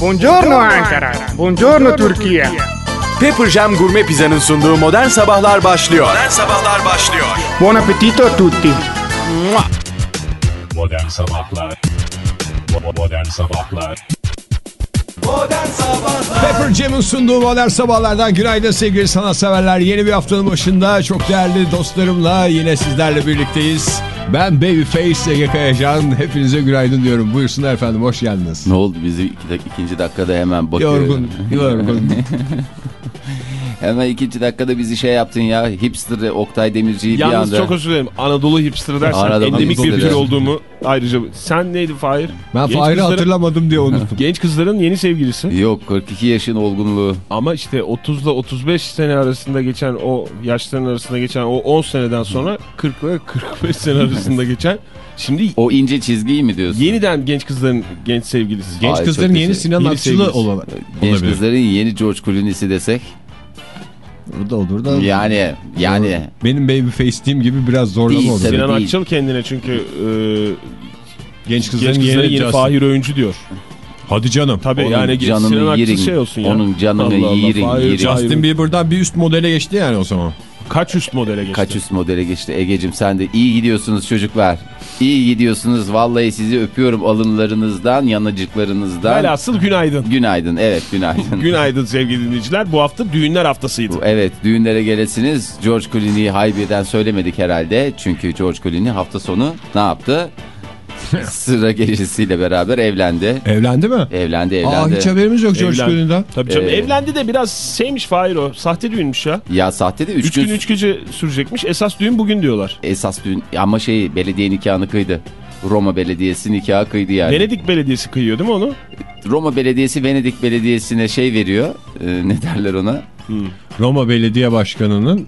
Buongiorno Ankara. Buongiorno Türkiye. Pepper Jam Gourmet Pizza'nın sunduğu Modern Sabahlar başlıyor. Modern Sabahlar başlıyor. Buon appetito a tutti. Modern Sabahlar Modern Sabahlar Pepper Jam'ın sunduğu modern sabahlardan günaydın sevgili sanatseverler. Yeni bir haftanın başında çok değerli dostlarımla yine sizlerle birlikteyiz. Ben Babyface Ege Kayacan. Hepinize günaydın diyorum. Buyursunlar efendim hoş geldiniz. Ne oldu bizi iki dak- ikinci dakikada hemen bakıyor. Yorgun, yorgun. hemen ikinci dakikada bizi şey yaptın ya hipster Oktay Demirci'yi bir Yalnız anda. çok özür dilerim. Anadolu hipster dersen Anadolu endemik bir tür olduğumu ayrıca... Sen neydi Fahir? Ben Genç Fahir'i kızların- hatırlamadım diye unuttum. Genç kızların yeni sevgilisi. Yok 42 yaşın olgunluğu. Ama işte 30 ile 35 sene arasında geçen o yaşların arasında geçen o 10 seneden sonra 40 ile 45 sene arasında geçen şimdi O ince çizgiyi mi diyorsun? yeniden genç kızların genç sevgilisi. Genç Ay, kızların yeni. Sinan Akçılı olan- Genç olabilir. kızların yeni George Clooney'si desek. O da olur da. Yani yani Benim Babyface team gibi biraz zorlama Değil, olur. Sinan değil. Akçıl kendine çünkü e, Genç kızların, genç kızların yeni, Fahir Öğüncü diyor. Hadi canım. Tabii Onun yani canını Sinan Akçıl şey olsun ya. onun canını Allah Allah, yerin, Fahir. Öğüncü Justin Bieber'dan bir üst modele geçti yani o zaman. Kaç üst modele geçti? kaç üst modele geçti Ege'cim sen de iyi gidiyorsunuz çocuklar. İyi gidiyorsunuz vallahi sizi öpüyorum alınlarınızdan yanacıklarınızdan. Velhasıl günaydın. Günaydın evet günaydın. Günaydın sevgili dinleyiciler. Bu hafta düğünler haftasıydı. Evet düğünlere gelesiniz. George Clooney'i haybeden söylemedik herhalde. Çünkü George Clooney hafta sonu ne yaptı? Sıra gecesiyle beraber evlendi. Evlendi mi? Evlendi Aa evlendi. hiç haberimiz yok George. Clooney'den. Tabii canım Ee, evlendi de biraz şeymiş Fahir o. Sahte düğünmüş ya. Ya sahte de 3 3 gün, gün 3 gece sürecekmiş. Esas düğün bugün diyorlar. esas düğün ama şey belediye nikahını kıydı. Roma Belediyesi nikahı kıydı yani. Venedik Belediyesi kıyıyor değil mi onu? Roma Belediyesi Venedik Belediyesi'ne şey veriyor. Ee, ne derler ona? Roma Belediye Başkanı'nın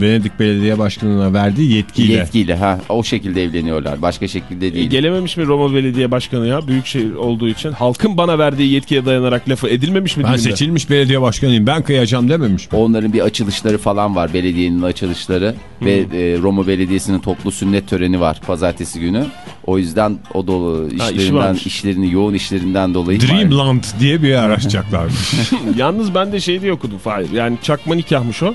Venedik Belediye Başkanı'na verdiği yetkiyle. Yetkiyle ha o şekilde evleniyorlar. Başka şekilde E, değil. gelememiş mi Roma Belediye Başkanı ya? Büyükşehir olduğu için. Halkın bana verdiği yetkiye dayanarak lafı edilmemiş mi ben düğünde? seçilmiş belediye başkanıyım ben kıyacağım dememiş mi? Onların bir açılışları falan var. Belediyenin açılışları ve e, Roma Belediyesi'nin toplu sünnet töreni var pazartesi günü. O yüzden o dolu işlerinden varmış. işlerini yoğun işlerinden dolayı Dreamland diye bir yer açacaklarmış. Yalnız ben de şey diye okudum Fahir. Yani çakma nikahmış o.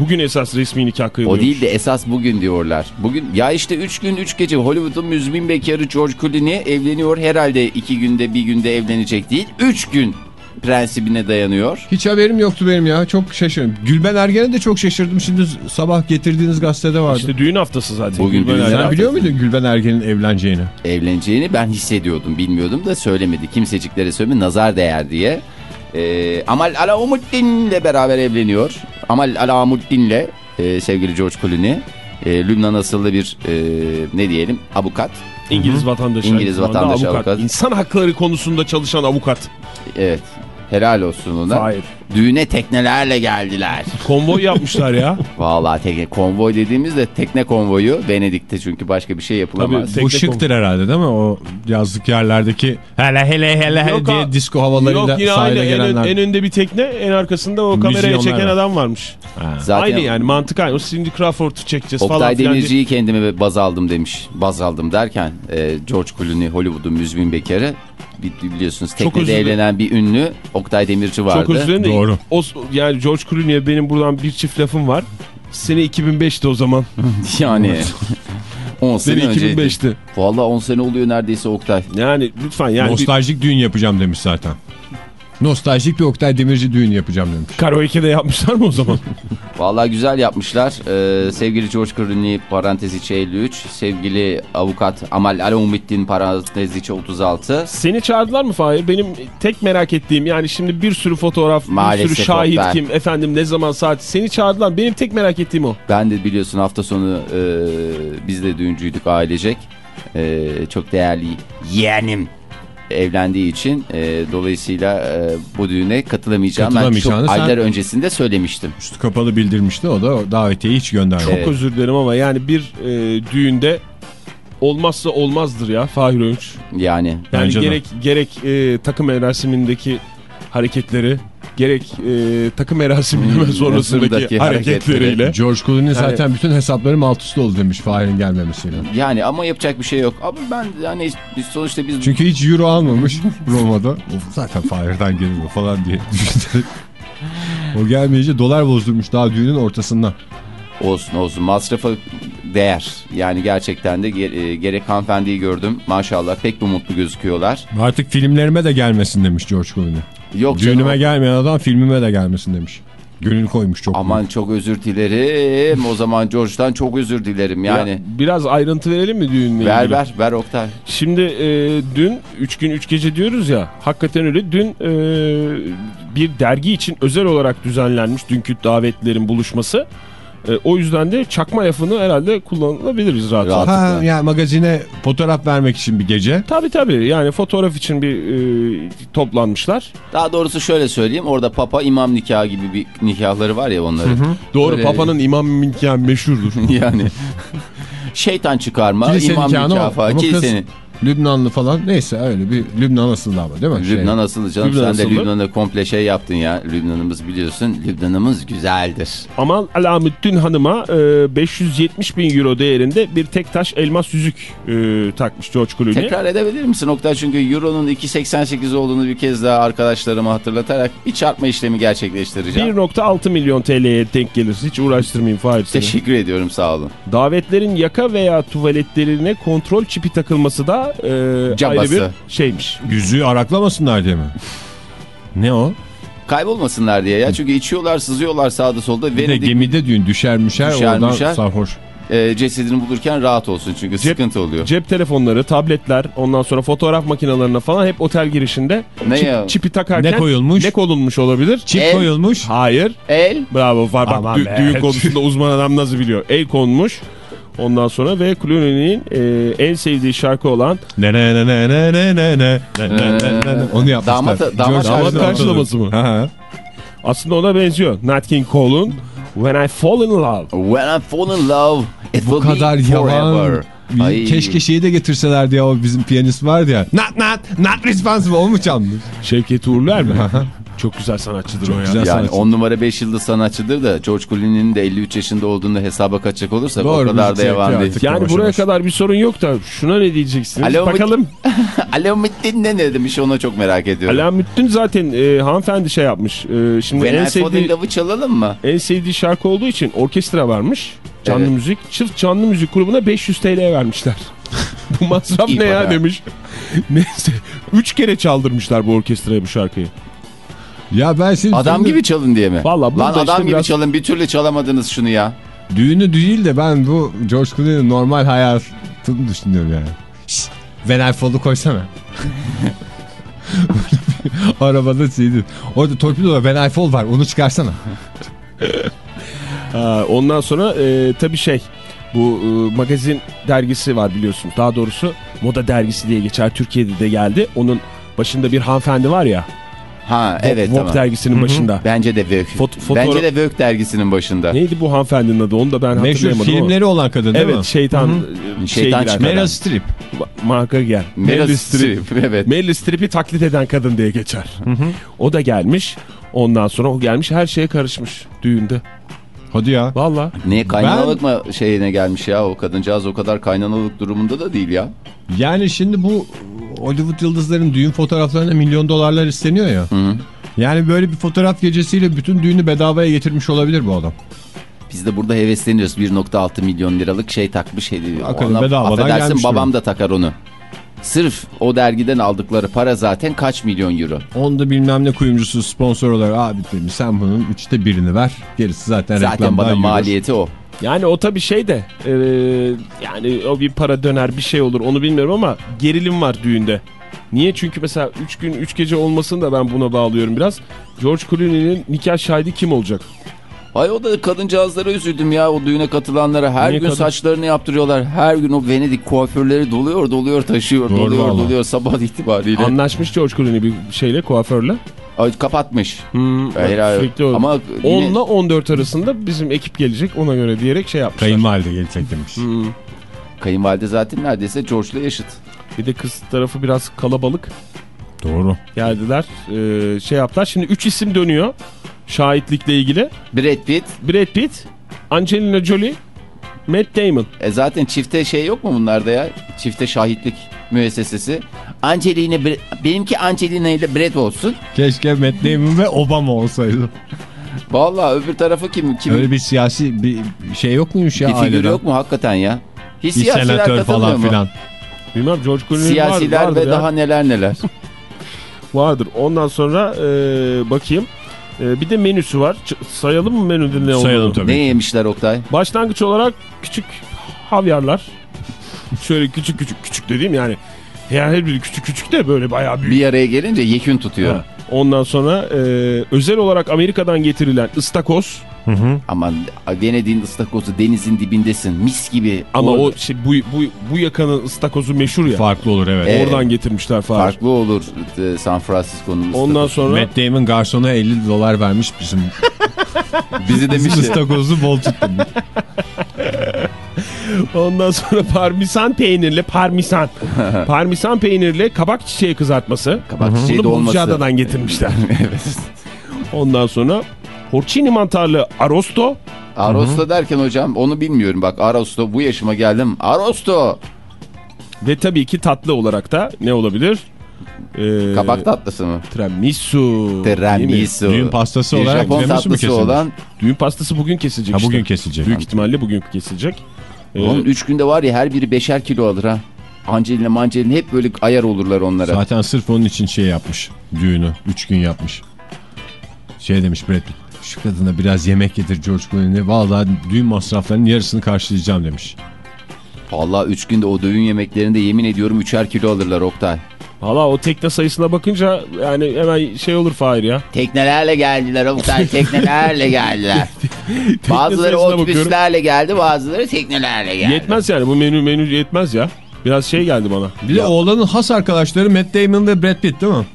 Bugün esas resmi nikah kıyılıyor. O değil de esas bugün diyorlar. Bugün ya işte 3 gün 3 gece Hollywood'un müzmin bekarı George Clooney evleniyor. Herhalde 2 günde bir günde evlenecek değil. 3 gün prensibine dayanıyor. Hiç haberim yoktu benim ya çok şaşırdım. Gülben Ergen'e de çok şaşırdım şimdi sabah getirdiğiniz gazetede vardı. İşte düğün haftası zaten. Bugün Gülben düğün Ergen. Sen biliyor muydun Gülben Ergen'in evleneceğini? evleneceğini ben hissediyordum. Bilmiyordum da söylemedi. Kimseciklere söylemedi. Nazar değer diye. Ee, Amal Alaumuddin'le beraber evleniyor. Amal Alaumuddin'le e, sevgili George Clooney. E, Lübnan asıllı bir e, ne diyelim avukat. İngiliz vatandaşı. İngiliz vatandaşı avukat. İnsan hakları konusunda çalışan avukat. Evet. Helal olsun ona. Hayır. Düğüne teknelerle geldiler. Konvoy yapmışlar ya. Vallahi tekne konvoy dediğimizde tekne konvoyu Venedik'te çünkü başka bir şey yapılamaz. Tabii, Bu şıktır herhalde değil mi? O yazlık yerlerdeki hele hele hele hele diye ha- disco havalarıyla Yok yine aynı sahile en, gelenler. en önde bir tekne en arkasında o kameraya çeken var. adam varmış. Ha. Zaten aynı yani mantık aynı. O Cindy Crawford'u çekeceğiz falan Oktay filan. diye- Demirci'yi kendime baz aldım demiş. Baz aldım derken e, George Clooney Hollywood'un müzmin bekarı. Bi- Biliyorsunuz teknede evlenen bir ünlü Oktay Demirci vardı. Çok özür dilerim Doğru. O, yani George Clooney'e benim buradan bir çift lafım var. Sene 2005'ti o zaman. Yani 10 sene Sene önceydi. 2005'ti. Valla 10 sene oluyor neredeyse Oktay. Yani lütfen yani bir Nostaljik düğün yapacağım demiş zaten. Nostaljik bir Oktay Demirci düğün yapacağım demiş. karaoke'de yapmışlar mı o zaman? Valla güzel yapmışlar. Ee, sevgili George Clooney parantez içi 53. Sevgili avukat Amal Alaumuddin parantez içi 36. Seni çağırdılar mı Fahir? Benim tek merak ettiğim yani şimdi bir sürü fotoğraf, bir Maalesef sürü şahit Oktay. kim, efendim ne zaman saat. Seni çağırdılar. Benim tek merak ettiğim o. Ben de biliyorsun hafta sonu e, biz de düğüncüydük ailecek. E, çok değerli yeğenim evlendiği için e, dolayısıyla e, bu düğüne katılamayacağım. Ben çok aylar öncesinde söylemiştim. Üstü kapalı bildirmişti o da davetiyeyi hiç göndermedi. Evet. Çok özür dilerim ama yani bir e, düğünde olmazsa olmazdır ya Fahir Öğünç. Yani Yani Bence de. gerek gerek e, takım merasimindeki hareketleri gerek e, takım merasiminin hemen sonrasındaki hareketleriyle. George Clooney zaten bütün hesaplarım alt üst oldu demiş Fahir'in gelmemesiyle. Yani ama yapacak bir şey yok. Ama ben yani biz sonuçta biz Çünkü hiç euro almamış Roma'da. Of, zaten Fahir'den geliyor falan diye düşünerek. O gelmeyince dolar bozdurmuş daha düğünün ortasından. olsun olsun masrafa değer. Yani gerçekten de e, gerek hanımefendiyi gördüm. Maşallah pek bir mutlu gözüküyorlar. Artık filmlerime de gelmesin demiş George Clooney. Yok canım. Düğünüme gelmeyen adam filmime de gelmesin demiş. Gönül koymuş çok. Aman çok özür dilerim. O zaman George'dan çok özür dilerim yani. Ya, biraz ayrıntı verelim mi düğünle ver ilgili? ver ver Oktay. Şimdi e, dün 3 gün 3 gece diyoruz ya hakikaten öyle dün e, bir dergi için özel olarak düzenlenmiş dünkü davetlerin buluşması. E, o yüzden de çakma lafını herhalde kullanılabiliriz rahat Rahat. Ha, yani magazine fotoğraf vermek için bir gece. Tabii tabii yani fotoğraf için bir e, toplanmışlar. Daha doğrusu şöyle söyleyeyim. Orada papa imam nikahı gibi bir nikahları var ya onların. Doğru Öyle- Papa'nın imam nikahı meşhurdur. yani. Şeytan çıkarma, Kilise imam nikahı falan. ama kız Kilisenin. Lübnanlı falan neyse öyle bir Lübnan asıldı ama değil mi? Şey, Lübnan asılı canım. Lübnan Sen de asıllı. Lübnan'da komple şey yaptın ya. Lübnan'ımız biliyorsun. Lübnan'ımız güzeldir. Aman Alamettin Hanım'a e, 570 bin euro değerinde bir tek taş elmas yüzük e, takmış George Clooney. Tekrar edebilir misin Oktay? Çünkü Euro'nun 2.88 olduğunu bir kez daha arkadaşlarıma hatırlatarak bir çarpma işlemi gerçekleştireceğim. 1.6 milyon TL'ye denk gelir. Hiç uğraştırmayın Fahir. Teşekkür ediyorum sağ olun. Davetlerin yaka veya tuvaletlerine kontrol çipi takılması da e, ayrı bir şeymiş. Yüzüğü araklamasınlar diye mi? Ne o? Kaybolmasınlar diye ya. Çünkü içiyorlar, sızıyorlar sağda solda. Bir de Venedik gemide düğün düşer müşer Düşer oradan müşer. sarhoş. e, cesedini bulurken rahat olsun. Çünkü Cep- sıkıntı oluyor. Cep telefonları, tabletler, ondan sonra fotoğraf makinelerine falan hep otel girişinde Ne çip- ya? çipi takarken Ne koyulmuş? ne konulmuş olabilir? Çip El- koyulmuş. Hayır. El Bravo var bak dü- be. düğün konusunda uzman adam nasıl biliyor. El konmuş. Ondan sonra ve Clooney'nin e, en sevdiği şarkı olan Ne ne ne ne ne ne ne ne ne ne ne ne Onu yapmışlar. Damat- damat- damat karşılaması mı? Ha, ha. aslında ona benziyor. Nat King Cole'un When I Fall in Love. When I fall in love it Bu will kadar be yalan. forever. Ay. Keşke şeyi de getirselerdi ya o bizim piyanist vardı ya. Not not not responsible o mu çalmış? Şevket Uğurlar mı? Çok güzel sanatçıdır o ya. güzel. Yani sanatçı. 10 numara 5 yıldız sanatçıdır da George Clooney'nin de 53 yaşında olduğunu hesaba kaçacak olursak o kadar da yavan değil. Yani Yavaş buraya kadar bir sorun yok da şuna ne diyeceksiniz? Alo, Bakalım. Alamettin ne ne demiş onu çok merak ediyorum. Alamettin zaten e, hanımefendi şey yapmış. E, şimdi When en sevdiği, love'ı çalalım mı? en sevdiği şarkı olduğu için orkestra varmış. Canlı Evet. müzik. Çift canlı müzik grubuna 500 TL vermişler. bu masraf İyi ne ya demiş. Neyse. Üç kere çaldırmışlar bu orkestraya bu şarkıyı. Ya ben şimdi Adam şimdi gibi çalın diye mi? Vallahi Lan adam işte gibi biraz- çalın bir türlü çalamadınız şunu ya. düğünü değil de ben bu George Clooney'nin normal hayatını düşünüyorum yani. Şşt, When I Fall'u koysana. Arabada şeydi. Orada torpido When I Fall var onu çıkarsana. Ha, ondan sonra e, tabii şey bu e, magazin dergisi var biliyorsun. Daha doğrusu moda dergisi diye geçer. Türkiye'de de geldi. Onun başında bir hanımefendi var ya. Ha evet Vogue tamam. dergisinin başında. Bence de Vogue. Fot- fotoğraf- Bence de Vogue dergisinin başında. Neydi bu hanımefendinin adı? Onu da ben Meşhur hatırlayamadım ama. filmleri olan kadın değil mi? Evet şeytan e, şey Şeytan. Meryl Streep. Ma- Marka gel. Meryl Streep. Evet. Meryl Streep'i taklit eden kadın diye geçer. O da gelmiş. Ondan sonra o gelmiş her şeye karışmış düğünde. Hadi ya. Valla. Ne kaynanalık mı şeyine gelmiş ya o kadıncağız o kadar kaynanalık durumunda da değil ya. Yani şimdi bu Hollywood yıldızların düğün fotoğraflarına milyon dolarlar isteniyor ya. Yani böyle bir fotoğraf gecesiyle bütün düğünü bedavaya getirmiş olabilir bu adam. Biz de burada hevesleniyoruz 1.6 milyon liralık şey takmış. hediye. Ona bedavadan affedersin babam durum. da takar onu. Sırf o dergiden aldıkları para zaten kaç milyon euro. Onda bilmem ne kuyumcusu sponsor olarak abi demiş sen bunun üçte birini ver. Gerisi zaten, Zaten reklamdan bana yürür. maliyeti o. Yani o tabii şey de e, yani o bir para döner bir şey olur onu bilmiyorum ama gerilim var düğünde. Niye? Çünkü mesela 3 gün 3 gece olmasını da ben buna bağlıyorum biraz. George Clooney'nin nikah şahidi kim olacak? Ay o da kadıncağızlara üzüldüm ya o düğüne katılanlara. Her Niye gün kadın? saçlarını yaptırıyorlar. Her gün o Venedik kuaförleri doluyor doluyor taşıyor Doğru doluyor vallahi. doluyor sabah itibariyle. Anlaşmış George Clooney bir şeyle kuaförle. Ay, kapatmış. Hmm, Hayır, hayır. sürekli o. Ama 10 yine- ile 14 arasında bizim ekip gelecek ona göre diyerek şey yapmışlar. Kayınvalide gelecek demiş. Hmm. Kayınvalide zaten neredeyse George'la yaşıt. Bir de kız tarafı biraz kalabalık. Doğru. Geldiler e, şey yaptılar. Şimdi 3 isim dönüyor şahitlikle ilgili. Brad Pitt. Brad Pitt, Angelina Jolie, Matt Damon. E zaten çifte şey yok mu bunlarda ya? Çifte şahitlik müessesesi. Angelina, Bre- benimki Angelina ile Brad olsun. Keşke Matt Damon ve Obama olsaydı. Vallahi öbür tarafı kim? kim? Öyle bir siyasi bir şey yok muymuş ya bir figür yok mu hakikaten ya? Hiç Bir senatör falan mu? filan. Bilmem George Clooney Siyasiler var, ve ya. daha neler neler. Vardır. Ondan sonra e, bakayım. E, bir de menüsü var. Ç- sayalım mı menüde ne olduğunu? Sayalım tabii. ne yemişler Oktay? Başlangıç olarak küçük havyarlar. Şöyle küçük küçük küçük dediğim yani her biri küçük küçük de böyle bayağı büyük. Bir araya gelince yekün tutuyor. Ha. Ondan sonra e, özel olarak Amerika'dan getirilen ıstakoz Aman Venedik'in ıstakozu denizin dibindesin. Mis gibi. ama Orada o şey bu bu bu yakanın ıstakozu meşhur ya. Farklı olur evet. Evet. Oradan getirmişler falan. farklı olur e, San Francisco'nun ıstakozu. Ondan sonra Matt Damon garsona 50 dolar vermiş bizim. Bizi Bizim demişti. ıstakozu bol tuttu. ondan sonra parmesan peynirli parmesan. parmesan peynirli kabak çiçeği kızartması. Kabak çiçeği Bunu dolması. Buzcaada'dan getirmişler. evet. Ondan sonra porcini mantarlı arosto. Arosto derken hocam onu bilmiyorum. Bak Arosto bu yaşıma geldim. Arosto. Ve tabii ki tatlı olarak da ne olabilir? Ee, Kabak tatlısı mı? Tiramisu. Tiramisu. Düğün pastası Bir olarak Japon tiramisu mu olan. Düğün pastası bugün kesilecek Ha işte. bugün kesilecek. Büyük ihtimalle bugün kesilecek. Ee, Onun 3 günde var ya her biri beşer kilo alır ha. Angelina Mangelina hep böyle ayar olurlar onlara. Zaten sırf onun için şey yapmış. Düğünü. 3 gün yapmış. Şey demiş Brad Pitt. Şu kadına biraz yemek yedir George Clooney'e. Vallahi düğün masraflarının yarısını karşılayacağım demiş. Vallahi 3 günde o düğün yemeklerinde yemin ediyorum 3'er kilo alırlar Oktay. Valla o tekne sayısına bakınca yani hemen şey olur Fahir ya. Teknelerle geldiler Oktay teknelerle geldiler. bazıları sayısına otobüslerle geldi bazıları teknelerle geldi. Yetmez yani bu menü menü yetmez ya. Biraz şey geldi bana. Bir de oğlanın has arkadaşları Matt Damon ve Brad Pitt değil mi?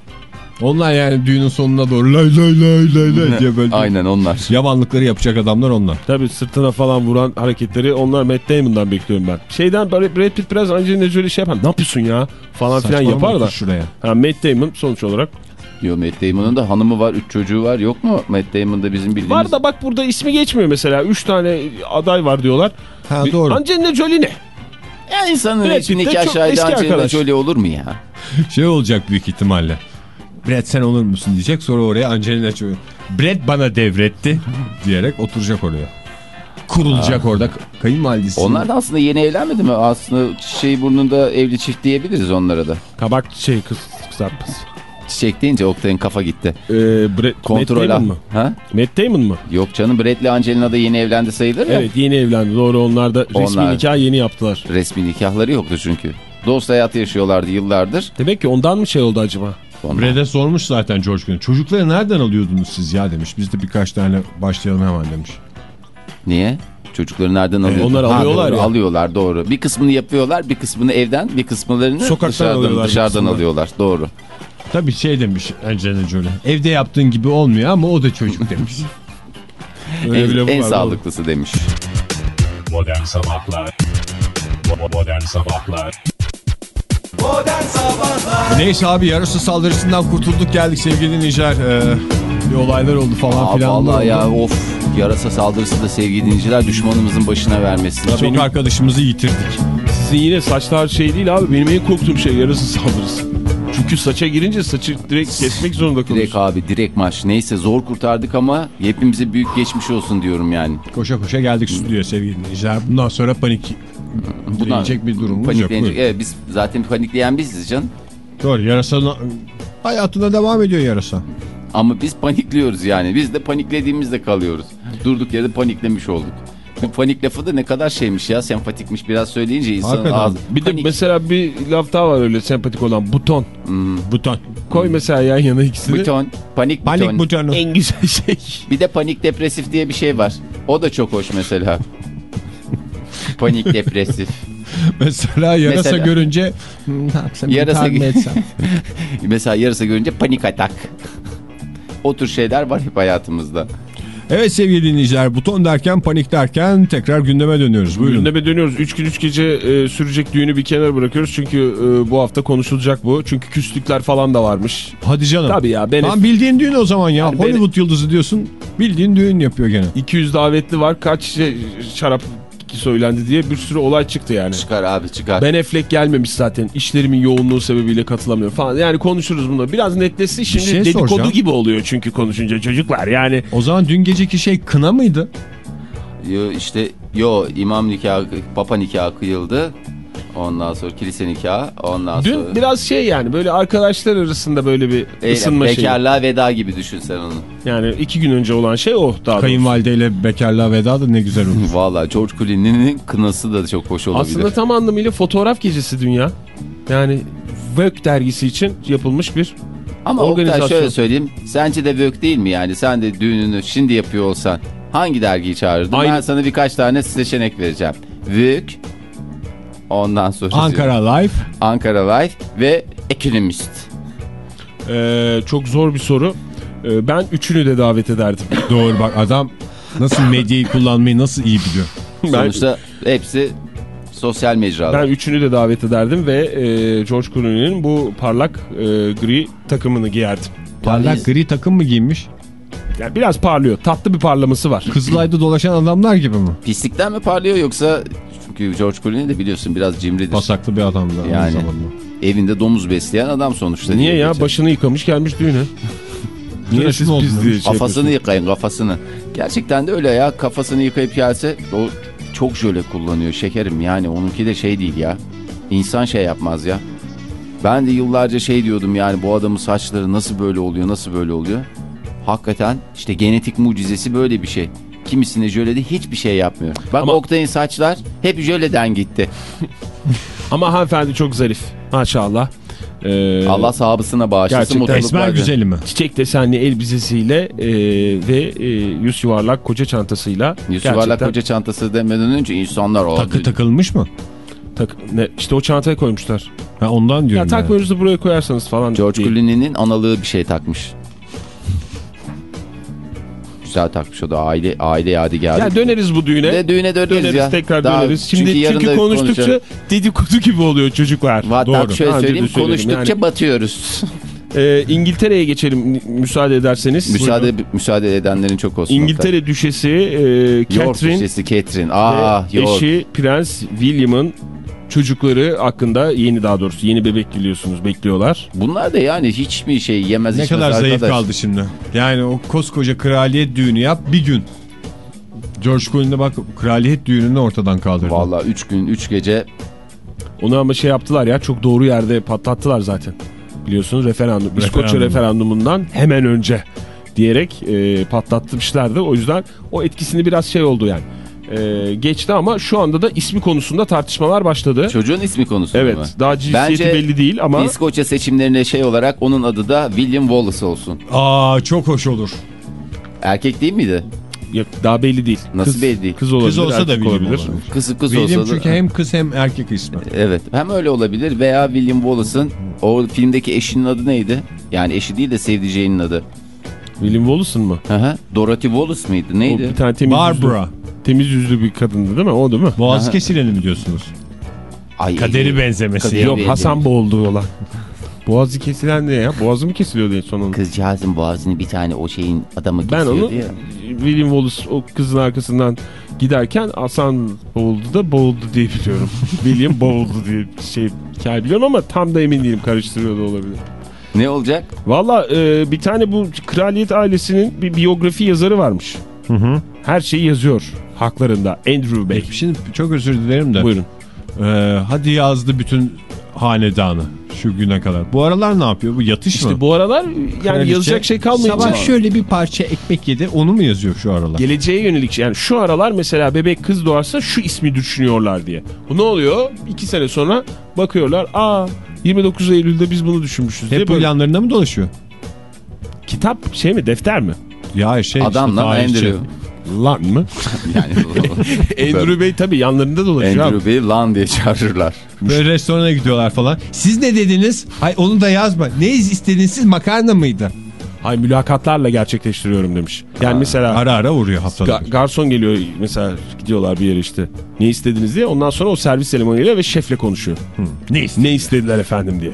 Onlar yani düğünün sonuna doğru lay lay lay lay lay diye böyle Aynen onlar. yamanlıkları yapacak adamlar onlar. Tabii sırtına falan vuran hareketleri onlar Matt Damon'dan bekliyorum ben. Şeyden Brad Brad Pitt biraz Angelina Jolie şey yapar. Ne yapıyorsun ya? Falan filan yapar da. şuraya. Ha, Matt Damon sonuç olarak. Yo Matt Damon'ın da hanımı var 3 çocuğu var yok mu? Matt Damon da bizim bildiğimiz. Var da bak burada ismi geçmiyor mesela. 3 tane aday var diyorlar. Ha doğru. Resmi Jolie ne? Ya insanın Brad resmi Pitt de nikah çok şahidi eski Angelina. Jolie olur mu ya? Şey olacak büyük ihtimalle. Brad sen olur musun diyecek sonra oraya Angelina Jolie. Brad bana devretti diyerek oturacak oraya. Kurulacak orada kayınvalidesi. Onlar da aslında yeni evlenmedi mi? Aslında şey burnunda evli çift diyebiliriz onlara da. Kabak şey kız kızartması. Çiçek deyince Oktay'ın kafa gitti. Ee, Brad, Kontrol Matt al. Damon mı? Ha? Matt Damon mı? Yok canım Brad'le Angelina da yeni evlendi sayılır ya. Evet yeni evlendi. Doğru onlar da resmi Onlar. nikah yeni yaptılar. Resmi nikahları yoktu çünkü. Dost hayatı yaşıyorlardı yıllardır. Demek ki ondan mı şey oldu acaba? Sonra- Brad'e sormuş zaten George Clooney. Çocukları nereden alıyordunuz siz ya demiş. Biz de birkaç tane başlayalım hemen demiş. Niye? Çocukları nereden alıyorlar? onlar alıyorlar doğru, ya. Alıyorlar doğru. Bir kısmını yapıyorlar, bir kısmını evden, bir kısımlarını Sokaktan dışarıdan, alıyorlar dışarıdan alıyorlar. Doğru. Tabii şey demiş Angelina Jolie. Evde yaptığın gibi olmuyor ama o da çocuk demiş. Öyle en en var, sağlıklısı demiş. Modern Sabahlar Bo- Modern Sabahlar Neyse abi yarısı saldırısından kurtulduk geldik sevgili dinleyiciler. Ee, bir olaylar oldu falan Aa, filan. vallahi ya of yarasa saldırısı da sevgili dinleyiciler düşmanımızın başına vermesin. Çok Benim- arkadaşımızı yitirdik. Sizin yine saçlar şey değil abi. Benim en korktuğum şey yarısı saldırısı. Çünkü saça girince saçı direkt kesmek zorunda Direkt kalıyorsun. abi direkt maç. Neyse zor kurtardık ama hepimize büyük geçmiş olsun diyorum yani. Koşa koşa geldik stüdyoya sevgili dinleyiciler. Bundan sonra panik diyecek bir durumumuz yok. Evet biz zaten panikleyen biziz can. Doğru yarasa hayatına devam ediyor yarasa. Ama biz panikliyoruz yani. Biz de paniklediğimizde kalıyoruz. Durduk yerde paniklemiş olduk. Panik lafı da ne kadar şeymiş ya sempatikmiş biraz söyleyince insanın ağzı. Bir de Panik- mesela bir laf daha var öyle sempatik olan buton. Buton. Koy mesela yan yana ikisini. buton, panik, Panik buton. butonu. En güzel şey. Bir de panik depresif diye bir şey var. O da çok hoş mesela. panik depresif. Mesela yarasa Mesela- görünce "Hmm, ne yapsam Yarasa etsem? Mesela yarısı görünce panik atak. o tür şeyler var hep hayatımızda. Evet sevgili dinleyiciler buton derken panik derken tekrar gündeme dönüyoruz. Buyurun. Gündeme dönüyoruz. 3 gün 3 gece e, sürecek düğünü bir kenara bırakıyoruz. Çünkü e, bu hafta konuşulacak bu. Çünkü küslükler falan da varmış. Hadi canım. Tabii ya. Ben Tamam bildiğin düğün o zaman ya. Yani Hollywood yıldızı diyorsun. Bildiğin düğün yapıyor gene. 200 davetli var. Kaç şey, şarap söylendi diye bir sürü olay çıktı yani. Çıkar abi çıkar. Ben Affleck gelmemiş zaten. İşlerimin yoğunluğu sebebiyle katılamıyorum falan. Yani konuşuruz bunu. Biraz netleşsin. Şimdi şey dedikodu soracağım. gibi oluyor çünkü konuşunca çocuklar. Yani O zaman dün geceki şey kına mıydı? Yo, işte yo imam nikahı, papa nikahı kıyıldı. Ondan sonra kilise nikahı. Ondan dün sonra... biraz şey yani böyle arkadaşlar arasında böyle bir Eyle, ısınma şeyi. bekarlığa veda gibi düşün sen onu. Yani iki gün önce olan şey o daha doğrusu. Kayınvalideyle bekarlığa veda da ne güzel olur. Valla George Clooney'nin kınası da çok hoş olabilir. Aslında tam anlamıyla fotoğraf gecesi dünya. Yani Vogue dergisi için yapılmış bir Ama organizasyon. şöyle söyleyeyim. Sence de Vogue değil mi yani? Sen de düğününü şimdi yapıyor olsan hangi dergiyi çağırırdın? Aynı- Ben sana birkaç tane seçenek vereceğim. Vogue, ondan sonra Ankara Life. Ankara Life ve Economist. Ee, çok zor bir soru. Ee, ben üçünü de davet ederdim. Doğru bak adam nasıl medyayı kullanmayı nasıl iyi biliyor. Ben, Sonuçta hepsi sosyal mecralar. ben üçünü de davet ederdim ve e, George Clooney'nin bu parlak e, gri takımını giyerdim. Parlak gri takım mı giymiş? Yani biraz parlıyor. Tatlı bir parlaması var. Kızılay'da dolaşan adamlar gibi mi? Pislikten mi parlıyor yoksa çünkü George Clooney de biliyorsun biraz cimridir. Pasaklı bir adamdı. aynı Yani. zamanda. Evinde domuz besleyen adam sonuçta. Niye ya? Geçen. Başını yıkamış gelmiş düğüne. Niye siz oldunuz? diye şey Kafasını yıkayın kafasını. Gerçekten de öyle ya. Kafasını yıkayıp gelse o çok jöle kullanıyor şekerim. Yani onunki de şey değil ya. İnsan şey yapmaz ya. Ben de yıllarca şey diyordum yani bu adamın saçları nasıl böyle oluyor nasıl böyle oluyor. Hakikaten işte genetik mucizesi böyle bir şey. Kimisine jölede hiçbir şey yapmıyor. Bak Ama- Oktay'ın saçlar hep jöleden gitti. Ama hanımefendi çok zarif. Maşallah. Ee, Allah sahabısına bağışlasın. Gerçekten mutluluklar Esmer güzeli mi? Çiçek desenli elbisesiyle e, ve e, yüz yuvarlak koca çantasıyla Yüz yuvarlak koca çantası demeden önce insanlar oldu. Takı takılmış mı? tak- ne, işte o çantaya koymuşlar. Ha, ondan Ya diyorum. yani. takmıyoruz da buraya koyarsanız falan. George. Clooney'nin analığı bir şey takmış. Güzel takmış o da aile aile yadigarı. Ya döneriz bu düğüne. De düğüne döneriz, Döneriz ya. tekrar Daha- döneriz. Şimdi çünkü, da konuştukça konuşalım. dedikodu gibi oluyor çocuklar. Hatta Doğru. şöyle söyleyeyim konuştukça Yani, batıyoruz. e, İngiltere'ye geçelim müsaade ederseniz. müsaade müsaade edenlerin çok olsun. İngiltere düşesi e, York Catherine Düşesi Catherine. Aa York. eşi Prens William'ın çocukları hakkında yeni daha doğrusu yeni bebek biliyorsunuz bekliyorlar. Bunlar da yani hiç mi şey yemez Ne kadar zayıf arkadaş. kaldı şimdi. Yani o koskoca kraliyet düğünü yap bir gün. George Clooney'de bak kraliyet düğününü ortadan kaldırdı. Valla 3 gün 3 gece Onu ama şey yaptılar ya çok doğru yerde patlattılar zaten. Biliyorsunuz referandum, İskoçya Referandum. referandumundan hemen önce diyerek e, patlatmışlardı. O yüzden o etkisini biraz şey oldu yani. E, geçti ama şu anda da ismi konusunda tartışmalar başladı. çocuğun ismi konusu evet mu? daha cinsiyeti Bence belli değil ama İskoçya seçimlerine şey olarak onun adı da William Wallace olsun. Aa çok hoş olur. Erkek değil miydi? yok, daha belli değil. Nasıl kız, belli değil? Kız olabilir, Kız olsa da William olabilir. olabilir. Kızı kız William olsa da... çünkü hem kız hem erkek ismi. Evet hem öyle olabilir veya William Wallace'ın o filmdeki eşinin adı neydi? Yani eşi değil de sevdiceğinin adı. William Wallace'ın mı? Hı hı. Dorothy Wallace mıydı? O Neydi? bir tane temiz Barbara. yüzlü, temiz yüzlü bir kadındı değil mi? O değil mi? Boğazı Aha. kesileni mi diyorsunuz? Ay, Kaderi benzemesi. Kaderi Yok. Hasan boğuldu olan. Boğazı kesilen ne ya? Boğazı mı kesiliyordu en sonunda? Kızcağızın boğazını bir tane o şeyin adamı Ben kesiyordu onu ya. William Wallace o kızın arkasından giderken Hasan boğuldu da boğuldu diye biliyorum. William boğuldu diye şey hikaye biliyorum ama tam da emin değilim karıştırıyor da olabilir. Ne olacak? Valla e, bir tane bu kraliyet ailesinin bir biyografi yazarı varmış. Her şeyi yazıyor haklarında Andrew Bey. Şimdi çok özür dilerim de. Buyurun. Ee, hadi yazdı bütün hanedanı şu güne kadar. Bu aralar ne yapıyor? Bu yatış mı? İşte bu aralar yani Kraliçe yazacak şey kalmayınca Sabah şöyle bir parça ekmek yedi onu mu yazıyor şu aralar? geleceğe yönelik yani şu aralar mesela bebek kız doğarsa şu ismi düşünüyorlar diye. Bu ne oluyor? İki sene sonra bakıyorlar aa 29 Eylül'de biz bunu düşünmüşüz diye Hep bu böyle. yanlarında mı dolaşıyor? Kitap şey mi defter mi? Ya şey Adam işte. Andrew. Lan mı? Yani Andrew Bey tabii yanlarında dolaşıyor. Andrew Bey lan diye çağırırlar. Böyle restorana gidiyorlar falan. Siz ne dediniz? Ay onu da yazma. Ne istediniz siz makarna mıydı? Hayır mülakatlarla gerçekleştiriyorum demiş. Yani mesela Ara ara vuruyor haftada. ga- garson geliyor mesela gidiyorlar bir yere işte. Ne istediniz diye. Ondan sonra o servis elemanı geliyor ve şefle konuşuyor. Ne Ne istediler efendim diye.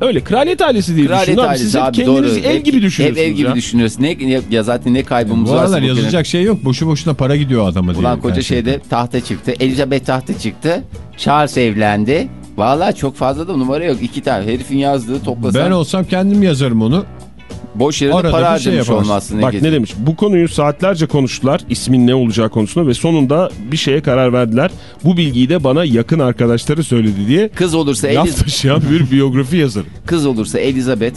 Öyle kraliyet ailesi diye Kraliyet düşünün abi. ailesi Siz hep abi kendiniz doğru. ev gibi düşünüyorsunuz Hep ev gibi ya. düşünüyoruz. Ne, ya- ya zaten ne kaybımız Bu varsa aralar bu yazılacak şey yok. Boşu boşuna para gidiyor adama diye. Ulan koca Gerçekten. şeyde tahta çıktı. Elizabeth tahta çıktı. Charles evlendi. Vallahi çok fazla da numara yok. İki tane herifin yazdığı toplasan Ben olsam kendim yazarım onu. Boş yere de para şey harcamış yaparsın. olmazsın. Bak ne demiş? Bu konuyu saatlerce konuştular. ismin ne olacağı konusunda ve sonunda bir şeye karar verdiler. Bu bilgiyi de bana yakın arkadaşları söyledi diye Kız olursa laf Eliz taşıyan bir biyografi yazarı. kız olursa Elizabeth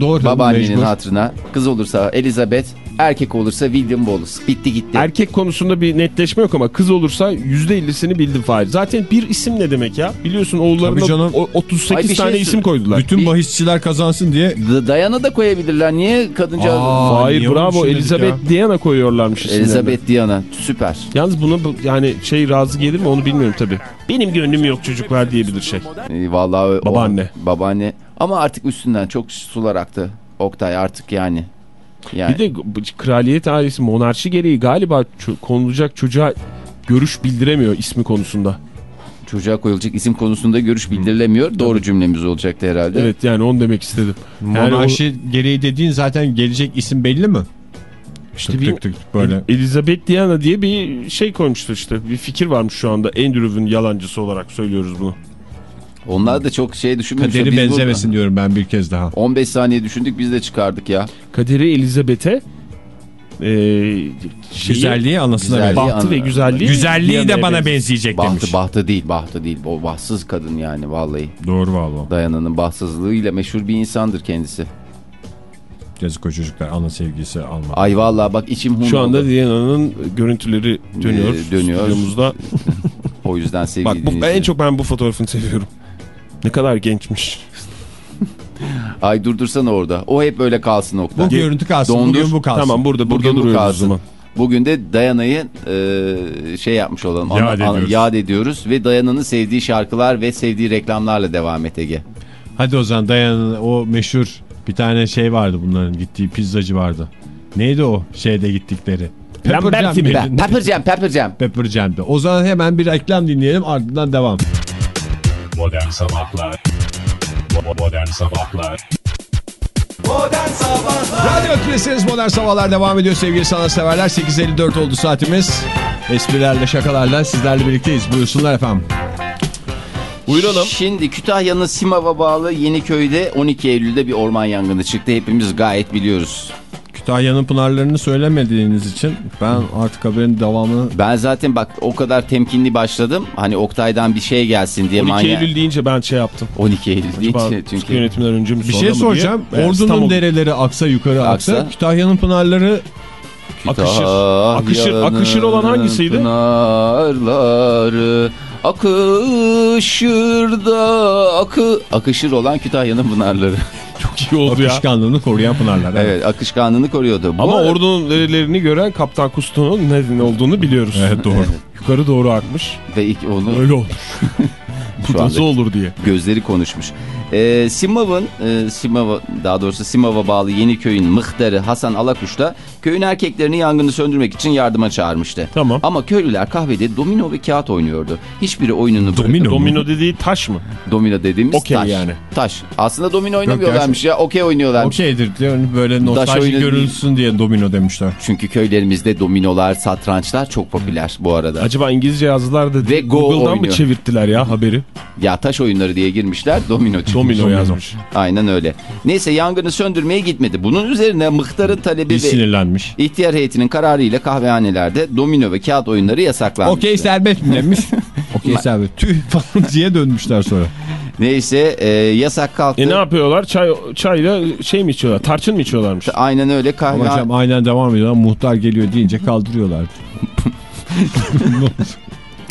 Doğru. babaannenin mecbur. hatırına. Kız olursa Elizabeth, erkek olursa William Wallace. Bitti gitti. Erkek konusunda bir netleşme yok ama kız olursa %50'sini bildim Fahir. Zaten bir isim ne demek ya? Biliyorsun oğullarına canım. o- 38 Ay şey tane sor- isim koydular. Bütün Bir- bahisçiler kazansın diye. D- Diana da koyabilirler. Niye kadınca Aa, Fahir niye onu bravo Elizabeth ya? Diana koyuyorlarmış isimlerine. Elizabeth Diana süper. Yalnız buna bu- yani şey razı gelir mi onu bilmiyorum tabii. Benim gönlüm yok çocuklar diyebilir şey. Ee, vallahi o- Babaanne. babaanne. Ama artık üstünden çok sular aktı. Oktay artık yani. Yani Bir de kraliyet ailesi monarşi gereği galiba konulacak çocuğa görüş bildiremiyor ismi konusunda. çocuğa koyulacak isim konusunda görüş bildirilemiyor. Doğru cümlemiz olacaktı herhalde. Evet yani onu demek istedim. Yani Monarşi gereği dediğin zaten gelecek isim belli mi? işte tık bir tık tık böyle. Elizabeth Diana diye bir şey koymuşlar işte. Bir fikir varmış şu anda. Andrew'un yalancısı olarak söylüyoruz bunu. Onlar da çok şey düşünmemişler. Kaderi Biz burada benzemesin diyorum ben bir kez daha. 15 saniye düşündük biz de çıkardık ya. Kaderi Elizabeth'e e, şeyi- Güzelliği anasına Güzelliği- benziyor. bahtı ve güzelliği Güzelliği de bana benzeyecek demiş. Bahtı bahtı değil bahtı değil. O bahtsız kadın yani vallahi. Doğru valla. Dayana'nın bahtsızlığıyla meşhur bir insandır kendisi. Yazık o çocuklar ana sevgisi alma. Ay vallahi bak içim hun Şu anda oldu. Diana'nın görüntüleri dönüyor. Ee, dönüyor. stüdyomuzda. O yüzden sevgili Bak bu, en çok ben bu fotoğrafını seviyorum. Ne kadar gençmiş. Ay durdursana orada. O hep böyle kalsın Oktay. Bu görüntü kalsın. Dondur. Bugün bu kalsın. Tamam burada burada Bugün bu duruyoruz o kalsın. zaman. Bugün de Dayana'yı e, şey yapmış olalım. Yad ediyoruz. yad ediyoruz ve Dayana'nın sevdiği şarkılar ve sevdiği reklamlarla devam et Ege. Hadi o zaman dayanın o meşhur bir tane şey vardı bunların gittiği pizzacı vardı. Neydi o şeyde gittikleri? Pepper Jam, Pepper Jam. Pepper Jam'de. O zaman hemen bir reklam dinleyelim ardından devam. Modern Sabahlar Bo- Modern Sabahlar Radyo Tülesi'niz Modern Sabahlar devam ediyor sevgili sanatseverler. 8.54 oldu saatimiz. Esprilerle şakalarla sizlerle birlikteyiz. Buyursunlar efendim. Buyuralım. Şimdi Kütahya'nın Simav'a bağlı Yeniköy'de 12 Eylül'de bir orman yangını çıktı. Hepimiz gayet biliyoruz. Kütahya'nın pınarlarını söylemediğiniz için ben artık haberin devamını... Ben zaten bak o kadar temkinli başladım. Hani Oktay'dan bir şey gelsin diye 12 manyak. Eylül deyince ben şey yaptım. 12 Eylül Acaba deyince çünkü yönetimden önce mi Bir şey soracağım. diye. Ordunun İstanbul- dereleri aksa yukarı aksa. Aksa. Kütahya'nın pınarları Akışır. Akışır- akışır olan hangisiydi? Pınarları akışır da akı akışır olan Kütahya'nın pınarları. Çok iyi oldu ya. akışkanlığını koruyan pınarlar. Evet. evet akışkanlığını koruyordu. Bu Ama arada- ordunun verilerini gören Kaptan Kusto'nun ne olduğunu biliyoruz. Evet doğru. Yukarı doğru akmış. ve ilk onu Öyle Bu nasıl olur diye. gözleri konuşmuş. Ee, Simav'ın e, Simav'a daha doğrusu Simav'a bağlı Yeniköy'ün mıhtarı Hasan Alakuş da köyün erkeklerini yangını söndürmek için yardıma çağırmıştı. Tamam. Ama köylüler kahvede domino ve kağıt oynuyordu. Hiçbiri oyununu Domino mu? Domino dediği taş mı? domino dediğimiz Okey taş. yani. Taş. Aslında domino oynamıyorlarmış ya. Okey oynuyorlarmış. Okeydir diyor. Böyle nostalji oyunu görülsün diye domino demişler. Çünkü köylerimizde dominolar, satrançlar çok popüler bu arada. Acaba İngilizce yazdılar da Ve Go Google'dan mı oynuyor. çevirttiler ya haberi? Ya taş oyunları diye girmişler domino çıkmış. Domino yazmış. Aynen öyle. Neyse yangını söndürmeye gitmedi. Bunun üzerine mıhtarın talebi Bir ve sinirlenmiş. ihtiyar heyetinin kararıyla kahvehanelerde domino ve kağıt oyunları yasaklandı. Okey serbest mi demiş. Okey serbest. Tüh falan diye dönmüşler sonra. Neyse e, yasak kalktı. E ne yapıyorlar? Çay çayla şey mi içiyorlar? Tarçın mı içiyorlarmış? Aynen öyle kahve. Ama hocam aynen devam ediyor. Muhtar geliyor deyince kaldırıyorlar.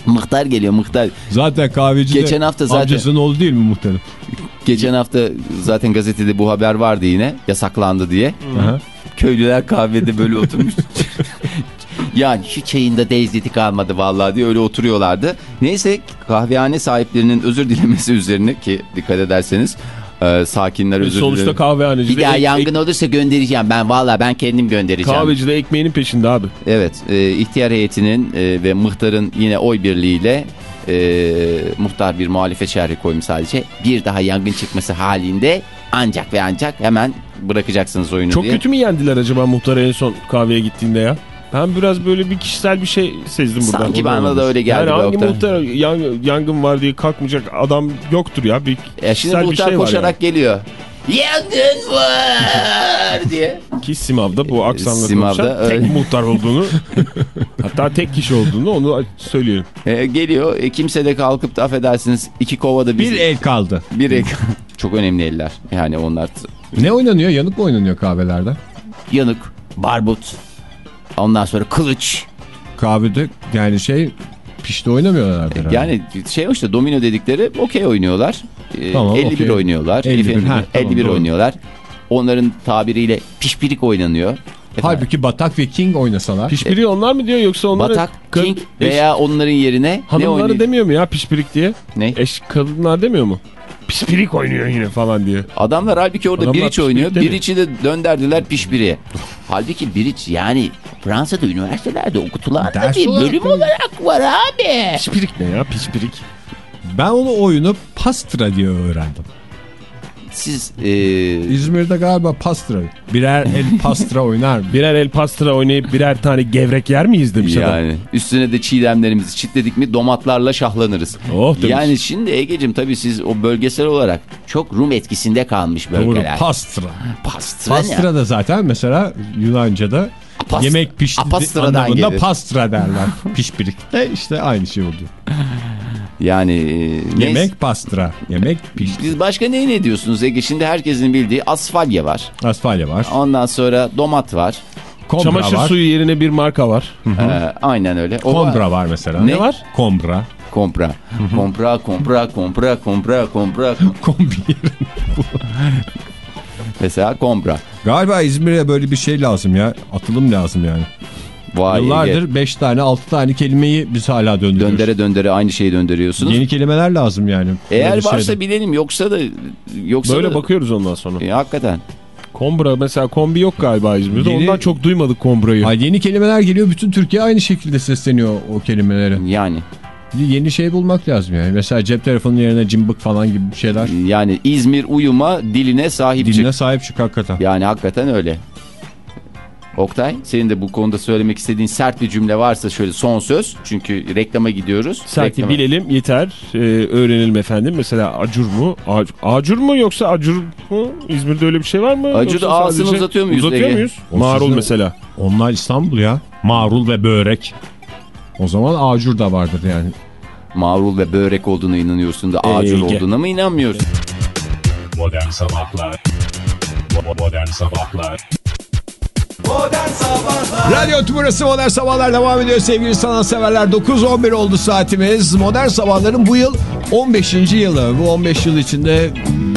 Mıhtar geliyor mıhtar. Zaten kahveci Geçen hafta zaten- amcasının oğlu değil mi muhtarın? Geçen hafta zaten gazetede bu haber vardı yine yasaklandı diye. Aha. Köylüler kahvede böyle oturmuş. yani şu çayında dezzeti kalmadı vallahi diye öyle oturuyorlardı. Neyse kahvehane sahiplerinin özür dilemesi üzerine ki dikkat ederseniz Ee, sakinler özür Sonuçta dilerim. kahvehanecide Bir daha ek- yangın olursa göndereceğim. Ben valla ben kendim göndereceğim. Kahveci de ekmeğinin peşinde abi. Evet, e, ihtiyar heyetinin e, ve muhtarın yine oy birliğiyle e, muhtar bir muhalefet şerhi koymuş sadece. Bir daha yangın çıkması halinde ancak ve ancak hemen bırakacaksınız oyunu Çok diye. kötü mü yendiler acaba muhtara en son kahveye gittiğinde ya? Ben biraz böyle bir kişisel bir şey sezdim buradan. Sanki bana da öyle geldi Yani hangi muhtar yan- yangın var diye kalkmayacak adam yoktur ya. Bir E şimdi muhtar şey koşarak geliyor. Yangın var diye. Ki Simav'da bu aksanla Simav'da konuşan tek öyle. muhtar olduğunu hatta tek kişi olduğunu onu söyleyelim. E, geliyor. E, kimse de kalkıp da affedersiniz iki kovada biz... Bir el kaldı. Bir el. Çok önemli eller. Yani onlar Ne oynanıyor? Yanık mı oynanıyor kahvelerde? yanık, barbut. Ondan sonra kılıç. Kahvede yani şey pişti oynamıyorlar herhalde. Yani şey işte domino dedikleri okey oynuyorlar. Ee, Tamam, 51 okey. oynuyorlar. 51, Efendim, ha, tamam, 51 doğru. oynuyorlar. Onların tabiriyle pişpirik oynanıyor. Efendim, Halbuki Batak ve King oynasalar. Pişpiri onlar mı diyor yoksa onları... Batak, King eş- veya onların yerine ne Hanımları oynuyor? demiyor mu ya pişpirik diye? Ne? Eş kadınlar demiyor mu? Pişpirik oynuyor yine falan diye. Adamlar halbuki orada Adamlar biriç oynuyor. Biriç'i de dönderdiler pişpiriye. halbuki biriç yani Fransa'da üniversitelerde okutulan da bir olarak bölüm tabii. olarak var abi. Pişpirik ne ya pişpirik? Ben onu oyunu Pastra diye öğrendim. Siz e, İzmir'de galiba Pastra. Birer el Pastra oynar. Birer el pastıra oynayıp birer tane gevrek yer miyiz demiş adam. yani üstüne de çiğdemlerimizi çitledik mi domatlarla şahlanırız. Oh demiş. Yani şimdi Ege'cim tabii siz o bölgesel olarak çok Rum etkisinde kalmış Doğru bölgeler. Pastra. Pastra ne? Pastra da zaten mesela Yunanca'da Apas- yemek pişti apastradan anlamında gelir. pastra derler. Pişpirik de işte aynı şey oluyor. Yani e, Yemek pastra. Yemek pişti. Biz başka ne ne diyorsunuz Ege? Şimdi herkesin bildiği asfalya var. Asfalya var. Ondan sonra domat var. Kombra Çamaşır var. suyu yerine bir marka var. Ee, aynen öyle. O Kombra var mesela. Ne var? Kombra. Kompra. Kompra, kompra, kompra, kompra, kompra. Kombi. Mesela kompra. Galiba İzmir'e böyle bir şey lazım ya. Atılım lazım yani. Vay. Yıllardır 5 tane 6 tane kelimeyi biz hala döndürüyoruz. Döndere döndere aynı şeyi döndürüyorsunuz. Yeni kelimeler lazım yani. Eğer varsa şeyde. bilelim yoksa da yoksa Böyle da, bakıyoruz ondan sonra. E, hakikaten. Kombra mesela kombi yok galiba İzmir'de. Yeni- Ondan çok duymadık kombrayı. Ay, yeni kelimeler geliyor. Bütün Türkiye aynı şekilde sesleniyor o kelimeleri. Yani Yeni şey bulmak lazım yani. Mesela cep telefonunun yerine cımbık falan gibi şeyler. yani İzmir uyuma diline sahip Diline çık. sahip çık hakikaten. Yani hakikaten öyle. Oktay senin de bu konuda söylemek istediğin sert bir cümle varsa şöyle son söz. Çünkü reklama gidiyoruz. Serti Reklama- bilelim yeter. Ee, öğrenelim efendim. Mesela acur mu? Ac- acur mu yoksa acur mu? İzmir'de öyle bir şey var mı? Acur Yoksa ağzını uzatıyor muyuz Uzatıyor Ege? muyuz? O Marul sizin- mesela. Onlar İstanbul ya. Marul ve börek. O zaman acur da vardır yani. Marul ve börek olduğuna inanıyorsun da acur Ege. olduğuna mı inanmıyorsun? Modern Sabahlar Modern Sabahlar Radyo Tümrüt'ü Modern Sabahlar devam ediyor sevgili sanatseverler. 9-11 oldu saatimiz. Modern Sabahların bu yıl 15. yılı. Bu 15 yıl içinde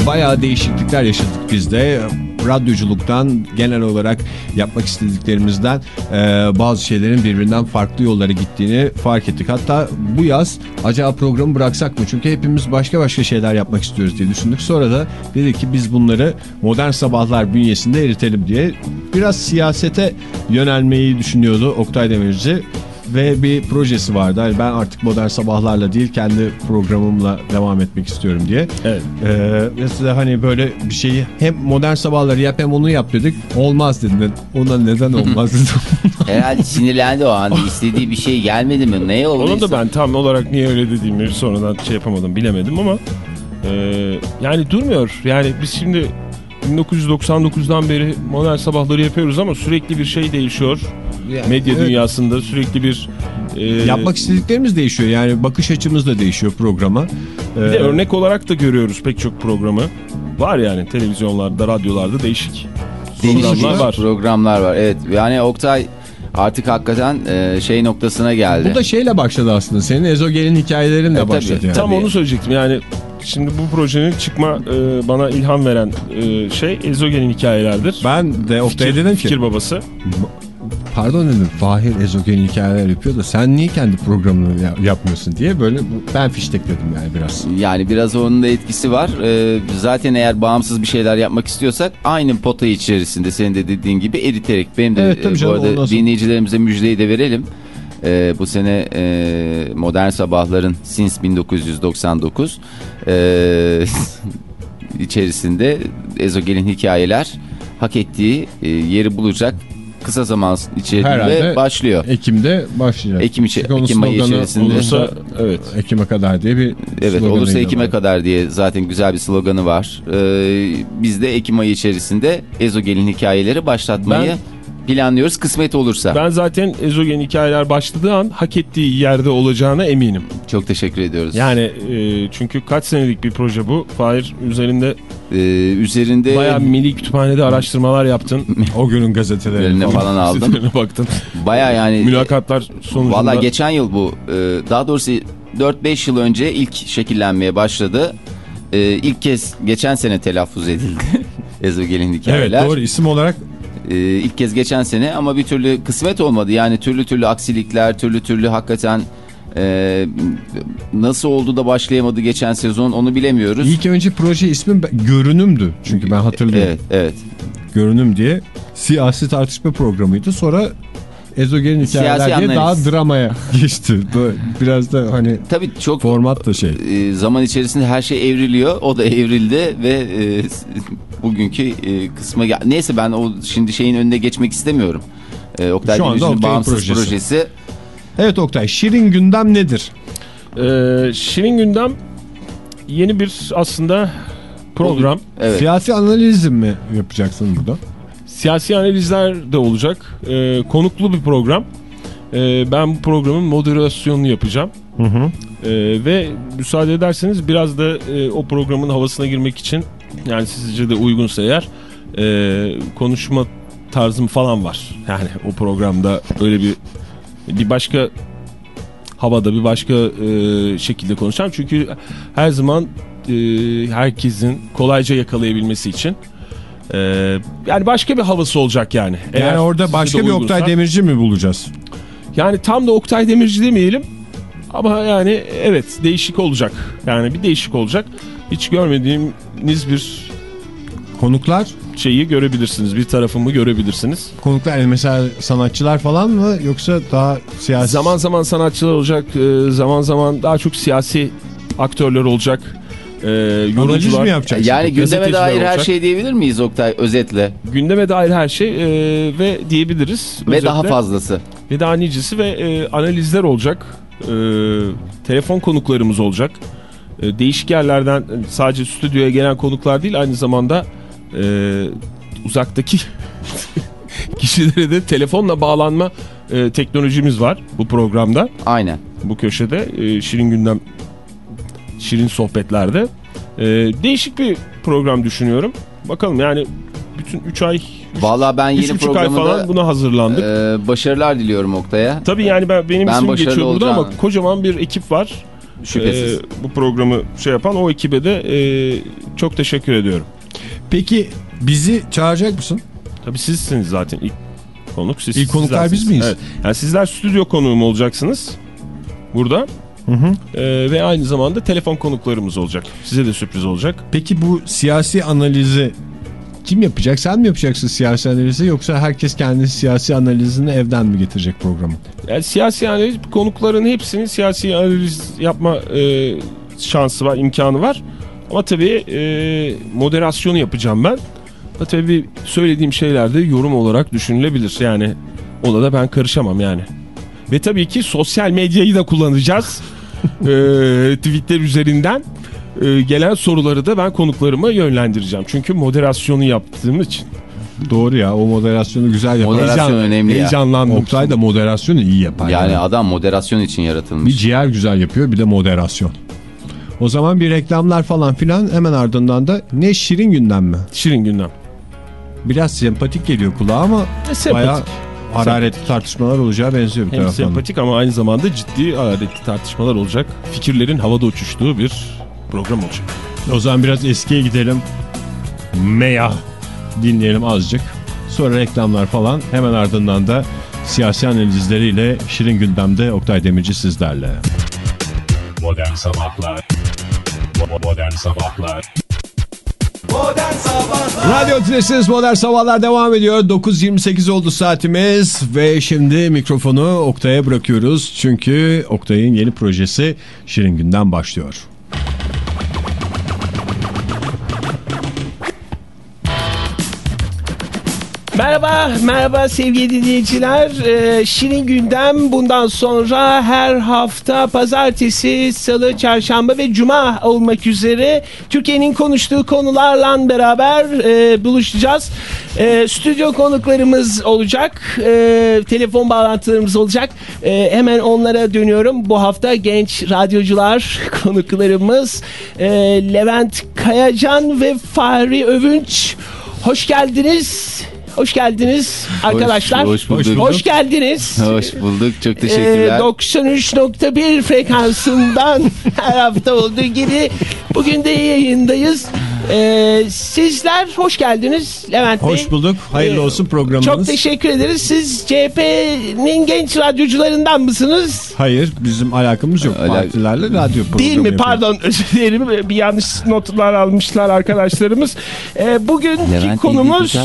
bayağı değişiklikler yaşadık biz de. Radyoculuktan genel olarak yapmak istediklerimizden e, bazı şeylerin birbirinden farklı yollara gittiğini fark ettik. Hatta bu yaz acaba programı bıraksak mı? Çünkü hepimiz başka başka şeyler yapmak istiyoruz diye düşündük. Sonra da dedik ki biz bunları modern sabahlar bünyesinde eritelim diye biraz siyasete yönelmeyi düşünüyordu Oktay Demirci ve bir projesi vardı. Hani ben artık modern sabahlarla değil kendi programımla devam etmek istiyorum diye. Evet. Ee, mesela hani böyle bir şeyi hem modern sabahları yap hem onu yap dedik. Olmaz dedi. Ona neden olmaz dedim. Herhalde sinirlendi o anda. istediği bir şey gelmedi mi? Neye oldu? Onu da ben tam olarak niye öyle dediğimi sonradan şey yapamadım bilemedim ama e, yani durmuyor. Yani biz şimdi 1999'dan beri modern sabahları yapıyoruz ama sürekli bir şey değişiyor. Medya Evet. dünyasında sürekli bir e, Yapmak istediklerimiz değişiyor. Yani bakış açımız da değişiyor programa. Ee, bir de örnek olarak da görüyoruz pek çok programı. Var yani televizyonlarda, radyolarda değişik programlar var. Programlar var. Evet. Yani Oktay artık hakikaten e, şey noktasına geldi. Bu da şeyle başladı aslında. Senin ezogelin hikayelerin de E, tabii. başladı yani. Tam Tabii. onu söyleyecektim yani şimdi bu projenin çıkma e, bana ilham veren e, şey Ezogen'in hikayelerdir. Ben de Oktay'a Fikir- dedim ki Fikir babası. Pardon dedim Fahir ezogelin hikayeler yapıyor da sen niye kendi programını ya- yapmıyorsun diye böyle ben fiştekledim yani biraz. Yani biraz onun da etkisi var. Ee, zaten eğer bağımsız bir şeyler yapmak istiyorsak aynı pota içerisinde senin de dediğin gibi eriterek benim de Evet, e, bu canım, arada ondan sonra- dinleyicilerimize müjdeyi de verelim. Ee, bu sene e, Modern Sabahların Since 1999 e, içerisinde ezogelin hikayeler hak ettiği e, yeri bulacak kısa zaman içerisinde başlıyor. Ekim'de başlayacak. Ekim, içi, Ekim ayı sloganı içerisinde. Olursa evet. Ekim'e kadar diye bir Evet olursa Ekim'e var. kadar diye zaten güzel bir sloganı var. Ee, biz de Ekim ayı içerisinde Ezogel'in hikayeleri başlatmayı planlıyoruz kısmet olursa. Ben zaten ezogen hikayeler başladığı an hak ettiği yerde olacağına eminim. Çok teşekkür ediyoruz. Yani e, çünkü kaç senelik bir proje bu. Fahir üzerinde Ee, üzerinde bayağı milli kütüphanede araştırmalar yaptın. O günün gazetelerine Üzerine falan. falan aldım. Baktın. Baya yani Mülakatlar sonucunda. Valla geçen yıl bu e, daha doğrusu 4-5 yıl önce ilk şekillenmeye başladı. E, ilk kez geçen sene telaffuz edildi. Ezogel'in Evet hikayeler. doğru isim olarak Ee, ilk kez geçen sene ama bir türlü kısmet olmadı. Yani türlü türlü aksilikler, türlü türlü hakikaten e, nasıl oldu da başlayamadı geçen sezon onu bilemiyoruz. ilk önce proje ismi Görünüm'dü. Çünkü ben hatırlıyorum. Evet, evet. Görünüm diye siyasi tartışma programıydı. Sonra ezogelin hikayeler diye daha dramaya geçti. Böyle biraz da hani Tabii çok format da şey. e, zaman içerisinde her şey evriliyor. O da evrildi ve e, bugünkü e, kısma gel- Neyse ben o şimdi şeyin önüne geçmek istemiyorum. E, Oktay Şu anda Oktay'ın bağımsız projesi. projesi. Evet Oktay şirin gündem nedir? Ee, Şirin Gündem yeni bir aslında program. Evet. Siyasi analizm mi yapacaksın burada? Siyasi analizler de olacak. Ee, konuklu bir program. Ee, ben bu programın moderasyonunu yapacağım. Ee, ve müsaade ederseniz biraz da e, o programın havasına girmek için yani sizce de uygunsa eğer e, konuşma tarzım falan var. Yani o programda öyle bir bir başka havada bir başka e, şekilde konuşacağım. Çünkü her zaman e, herkesin kolayca yakalayabilmesi için e, yani başka bir havası olacak yani. Eğer yani orada başka bir uygunsa. Oktay Demirci mi bulacağız? Yani tam da Oktay Demirci demeyelim. Ama yani evet değişik olacak. Yani bir değişik olacak. Hiç görmediğiniz bir Konuklar? şeyi görebilirsiniz. Bir tarafımı görebilirsiniz. Konuklar yani mesela sanatçılar falan mı yoksa daha siyasi? Zaman zaman sanatçılar olacak. e, Zaman zaman daha çok siyasi aktörler olacak. E, Analiz Yorumcular. mi yapacaksın? Yani gündeme dair her şey diyebilir miyiz Oktay özetle? Gündeme dair her şey e, ve diyebiliriz. Ve Özetle. daha fazlası. Ve daha nicesi ve e, analizler olacak. E, telefon konuklarımız olacak. E, değişik yerlerden sadece stüdyoya gelen konuklar değil aynı zamanda e, uzaktaki kişilere de telefonla bağlanma e, teknolojimiz var bu programda. Aynen. Bu köşede e, Şirin Gündem Şirin Sohbetler'de. E, değişik bir program düşünüyorum. Bakalım yani bütün 3 ay Vallahi ben yeni 3,5 ay programda falan buna hazırlandık. e, başarılar diliyorum Oktay'a. Tabii yani ben, benim Ben ismim geçiyor burada ama kocaman bir ekip var. Şüphesiz. Ee, bu programı şey yapan o ekibe de e, çok teşekkür ediyorum. Peki bizi çağıracak mısın? Tabii sizsiniz zaten ilk konuk. Siz, İlk konuklar biz miyiz? Evet. Yani sizler stüdyo konuğum olacaksınız burada. Ee, ve aynı zamanda telefon konuklarımız olacak. Size de sürpriz olacak. Peki bu siyasi analizi kim yapacak? Sen mi yapacaksın siyasi analizi yoksa herkes kendi siyasi analizini evden mi getirecek programı? Yani siyasi analiz konukların hepsinin siyasi analiz yapma e, şansı var, imkanı var. Ama tabii e, moderasyonu yapacağım ben. Ama tabii söylediğim şeyler de yorum olarak düşünülebilir. Yani ona da ben karışamam yani. Ve tabii ki sosyal medyayı da kullanacağız. e, Twitter üzerinden e, gelen soruları da ben konuklarıma yönlendireceğim. Çünkü moderasyonu yaptığım için. Doğru ya o moderasyonu güzel yapar. Moderasyon önemli ya. Heyecanlandım. Oktay da moderasyonu iyi yapar. Yani e, adam moderasyon için Bir yaratılmış. ciğer güzel yapıyor bir de moderasyon. O zaman bir reklamlar falan filan hemen ardından da ne şirin gündem mi? Şirin gündem. Biraz sempatik geliyor kulağa ama E, sempatik. bayağı hararetli tartışmalar olacağı benziyor bir Hem taraftan. da. sempatik ama aynı zamanda ciddi adetli tartışmalar olacak. Fikirlerin havada uçuştuğu bir program olacak. O zaman biraz eskiye gidelim. Meya dinleyelim azıcık. Sonra reklamlar falan hemen ardından da siyasi analizleriyle Şirin Gündem'de Oktay Demirci sizlerle. Modern Sabahlar Modern Sabahlar Radyo Tülesi'niz Modern Sabahlar devam ediyor. 9.28 oldu saatimiz ve şimdi mikrofonu Oktay'a bırakıyoruz. Çünkü Oktay'ın yeni projesi Şirin Gündem başlıyor. Merhaba, merhaba sevgili dinleyiciler. Ee, Şirin Gündem bundan sonra her hafta pazartesi, salı, çarşamba ve cuma olmak üzere Türkiye'nin konuştuğu konularla beraber e, buluşacağız. E, stüdyo konuklarımız olacak, e, telefon bağlantılarımız olacak. E, hemen onlara dönüyorum. Bu hafta genç radyocular konuklarımız e, Levent Kayacan ve Fahri Övünç. Hoş geldiniz. Hoş geldiniz arkadaşlar. hoş bulduk. Hoş geldiniz. Hoş bulduk. Çok Ee, teşekkürler. 93.1 frekansından her hafta olduğu gibi bugün de yayındayız. Ee, sizler hoş geldiniz Levent Bey. Hoş bulduk. Hayırlı Ee, olsun programınız. Çok teşekkür ederiz. Siz CHP'nin genç radyocularından mısınız? Hayır bizim alakamız yok. Alak- Partilerle radyo programı Değil mi? yapıyoruz. Pardon özür dilerim. Bir yanlış notlar almışlar arkadaşlarımız. Ee, bugünkü Levent konumuz... E,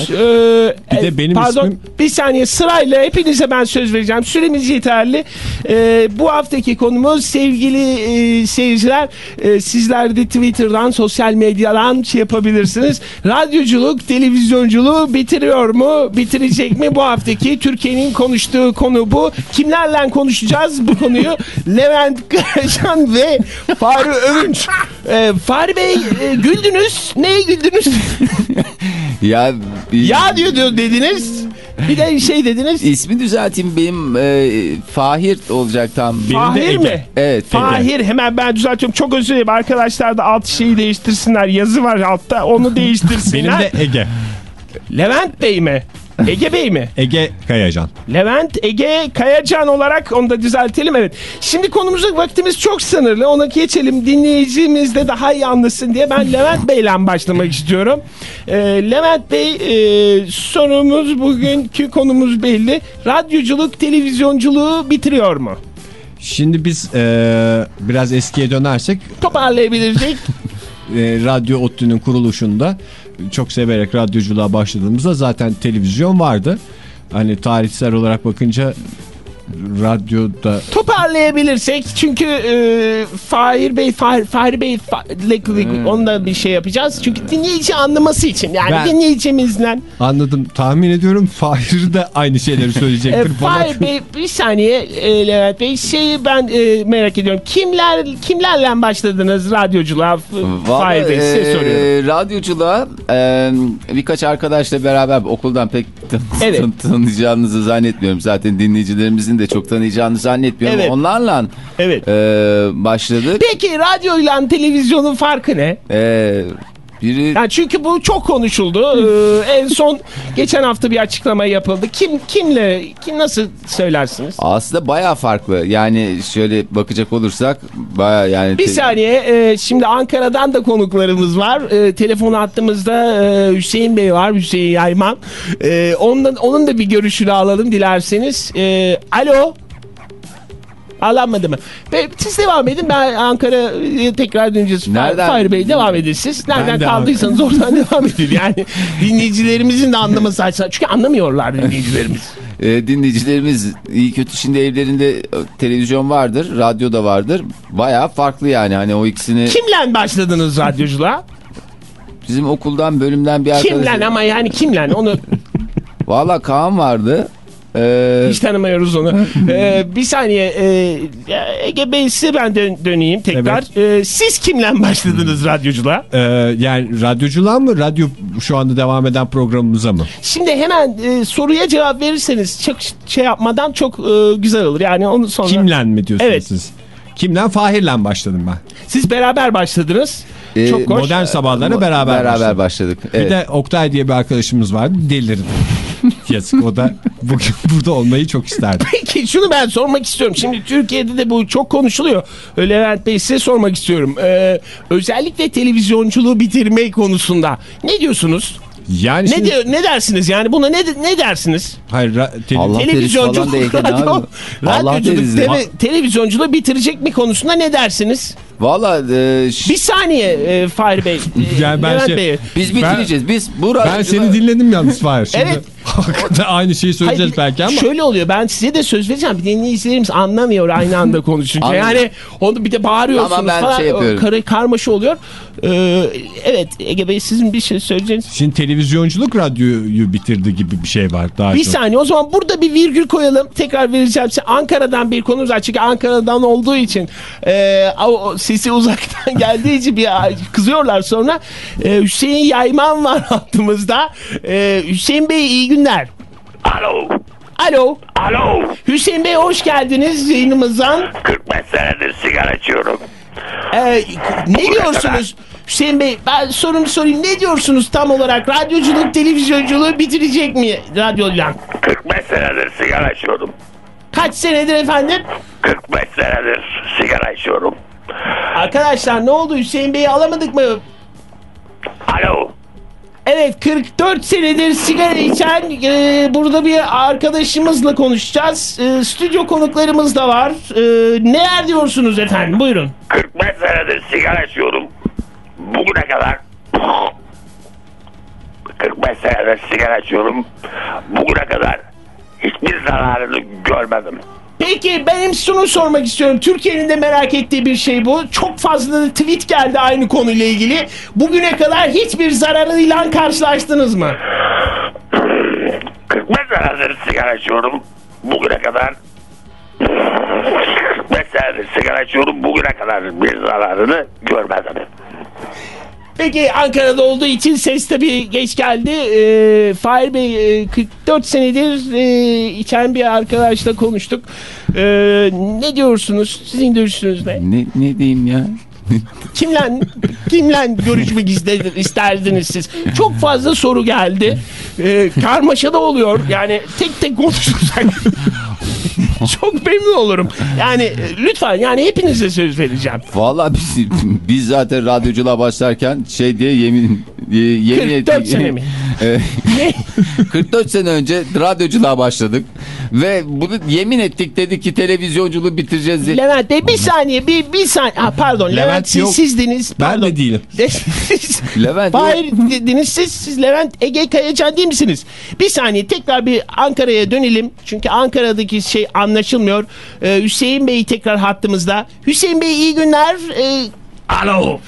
Bir de e, benim pardon, ismim- Bir saniye sırayla hepinize ben söz vereceğim. Süremiz yeterli. Ee, bu haftaki konumuz sevgili e, seyirciler. e, sizler de Twitter'dan, sosyal medyadan şey yapabilirsiniz. Radyoculuk, televizyonculuğu bitiriyor mu? Bitirecek mi? Bu haftaki Türkiye'nin konuştuğu konu bu. Kimlerle konuşacağız bu konuyu? Levent Karacan ve Fahri Övünç. Ee, Fahri Bey e, güldünüz. Neye güldünüz? Ya, ya diyor, diyor dediniz. Bir de şey dediniz. İsmi düzelteyim benim e, Fahir olacak tam. Fahir mi? Evet. Fahir hemen ben düzeltiyorum. Çok özür dilerim. Arkadaşlar da alt şeyi değiştirsinler. Yazı var altta. Onu değiştirsinler. Benim de Ege. Levent Bey mi? Ege Bey mi? Ege Kayacan. Levent Ege Kayacan olarak onu da düzeltelim. Evet. Şimdi konumuza vaktimiz çok sınırlı. Ona geçelim. Dinleyicimiz de daha iyi anlasın diye ben Levent Bey'le başlamak istiyorum. Ee, Levent Bey e, sorumuz bugünkü konumuz belli. Radyoculuk, televizyonculuğu bitiriyor mu? Şimdi biz e, biraz eskiye dönersek Toparlayabilecek. e, Radyo ODTÜ'nün kuruluşunda çok severek radyoculuğa başladığımızda zaten televizyon vardı. Hani tarihsel olarak bakınca radyoda toparlayabilirsek çünkü e, Fahir Bey Fahir, Fahir Bey Fa- onunla bir şey yapacağız. Çünkü dinleyici anlaması için yani Ben- dinleyicimizle anladım. Tahmin ediyorum Fahir de aynı şeyleri e, söyleyecektir. Bana- Fahir Bey bir saniye e, Levent Bey. Şeyi ben e, merak ediyorum. Kimler kimlerle başladınız radyoculuğa? Vallahi, Fahir Bey size e, soruyorum. Radyoculuğa e, birkaç arkadaşla beraber okuldan pek Evet. tan- tanıyacağınızı zannetmiyorum. Zaten dinleyicilerimizin de çok tanıyacağını zannetmiyorum. Evet. Onlarla evet e, başladık. peki radyoyla televizyonun farkı ne? E, biri Yani çünkü bu çok konuşuldu. Ee, en son geçen hafta bir açıklama yapıldı. Kim kimle kim nasıl söylersiniz? aslında baya farklı. Yani şöyle bakacak olursak baya yani Bir saniye e, şimdi Ankara'dan da konuklarımız var. E, telefon hattımızda e, Hüseyin Bey var. Hüseyin Yayman. E, ondan, onun da bir görüşünü alalım dilerseniz. E, alo. Alınmadı mı? Be, siz devam edin. Ben Ankara'ya tekrar döneceğiz. Nereden- Fahir Bey devam edin siz. Nereden kaldıysanız oradan devam edin. Yani dinleyicilerimizin de anlaması açısından. Çünkü anlamıyorlar dinleyicilerimiz. e, dinleyicilerimiz iyi kötü şimdi evlerinde e, televizyon vardır, radyo da vardır. Baya farklı yani hani o ikisini Kimle başladınız radyoculuğa? bizim okuldan bölümden bir arkadaş. Kimle ama yani kimle? Onu Valla Kaan vardı. Ee, Hiç tanımıyoruz onu. Ee, bir saniye. E, Ege Bey size ben dön- döneyim tekrar. Ee, siz kimle başladınız radyoculuğa? Ee, yani radyoculuğa mı radyo şu anda devam eden programımıza mı? Şimdi hemen e, soruya cevap verirseniz çok şey yapmadan çok e, güzel olur. Yani onu sonra... Kimlen mi diyorsunuz Evet. siz? Kimden? Fahir'le başladım ben. Siz beraber başladınız. e, çok hoş. Modern sabahlara beraber, beraber başladık. başladık. Bir Evet. de Oktay diye bir arkadaşımız vardı. Delirdi. Yazık o da bugün burada olmayı çok isterdi. Peki şunu ben sormak istiyorum. Şimdi Türkiye'de de bu çok konuşuluyor. Levent Bey size sormak istiyorum. Ee, özellikle televizyonculuğu bitirme konusunda ne diyorsunuz? Yani Ne şimdi, diyor ne dersiniz yani buna ne ne dersiniz? hayır, ra- tele- Allah Televizyonculuk, radyo, radyoculuk, tele- televizyonculuğu bitirecek mi konusunda ne dersiniz? Valla e, Bir saniye e, Fahri Bey. e, Yani ben Levent şey- Bey. biz bitireceğiz. Biz bu ben seni dinledim yalnız Fahir. Şimdi Evet. aynı şeyi söyleyeceğiz Hayır, belki ama. Şöyle oluyor ben size de söz vereceğim. Bir dinleyicilerimiz anlamıyor aynı anda konuşunca. Yani onu bir de bağırıyorsunuz Ama ben falan. şey yapıyorum. Kar- karmaşa oluyor. Ee, evet Ege Bey sizin bir şey söyleyeceğiniz. Şimdi televizyonculuk radyoyu bitirdi gibi bir şey var daha Bir çok. saniye o zaman burada bir virgül koyalım. Tekrar vereceğim size. Ankara'dan bir konumuz var. Çünkü Ankara'dan olduğu için e, sesi uzaktan geldiği için bir kızıyorlar sonra. E, Hüseyin Yayman var hattımızda. E, Hüseyin Bey iyi günler. Alo. Alo. Alo. Hüseyin Bey hoş geldiniz yayınımızdan. 45 senedir sigara içiyorum. Ee, ne diyorsunuz Hüseyin Bey? Ben sorumu sorayım. Ne diyorsunuz tam olarak? Radyoculuk, televizyonculuğu bitirecek mi radyodan? 45 senedir sigara içiyorum. Kaç senedir efendim? 45 senedir sigara içiyorum. Arkadaşlar ne oldu? Hüseyin Bey'i alamadık mı? Alo. Evet 44 senedir sigara içen e, burada bir arkadaşımızla konuşacağız. E, stüdyo konuklarımız da var. E, neler diyorsunuz efendim? Buyurun. 45 senedir sigara içiyorum. Bugüne kadar 45 senedir sigara içiyorum. Bugüne kadar hiçbir zararını görmedim. Peki benim şunu sormak istiyorum. Türkiye'nin de merak ettiği bir şey bu. Çok fazla tweet geldi aynı konuyla ilgili. Bugüne kadar hiçbir zararıyla karşılaştınız mı? 45 senedir sigara içiyorum. Bugüne kadar 45 senedir sigara içiyorum. Bugüne kadar bir zararını görmedim. Peki Ankara'da olduğu için ses tabii geç geldi. Ee, Fahir Bey e, 44 senedir e, içen bir arkadaşla konuştuk. Ee, ne diyorsunuz? Sizin görüşünüz ne? Ne, ne diyeyim ya? Kimle kimle görüşmek ister- isterdiniz siz? Çok fazla soru geldi. Ee, karmaşa da oluyor. Yani tek tek konuşursak çok memnun olurum. Yani e, lütfen yani hepinize söz vereceğim. Valla biz, biz zaten radyoculuğa başlarken şey diye yemin yemin 44 ettik. sene mi? E, 44 sene önce radyoculuğa başladık ve bunu yemin ettik dedik ki televizyonculuğu bitireceğiz diye. Levent Bey bir saniye bir, bir saniye. Ha, pardon Levent, Levent siz yok. sizdiniz. Ben Pardon. de değilim. Levent. Hayır dediniz siz, siz Levent Ege Kayacan değil misiniz? Bir saniye tekrar bir Ankara'ya dönelim. Çünkü Ankara'daki şey anlaşılmıyor. Ee, Hüseyin Bey tekrar hattımızda. Hüseyin Bey iyi günler. Ee, Alo.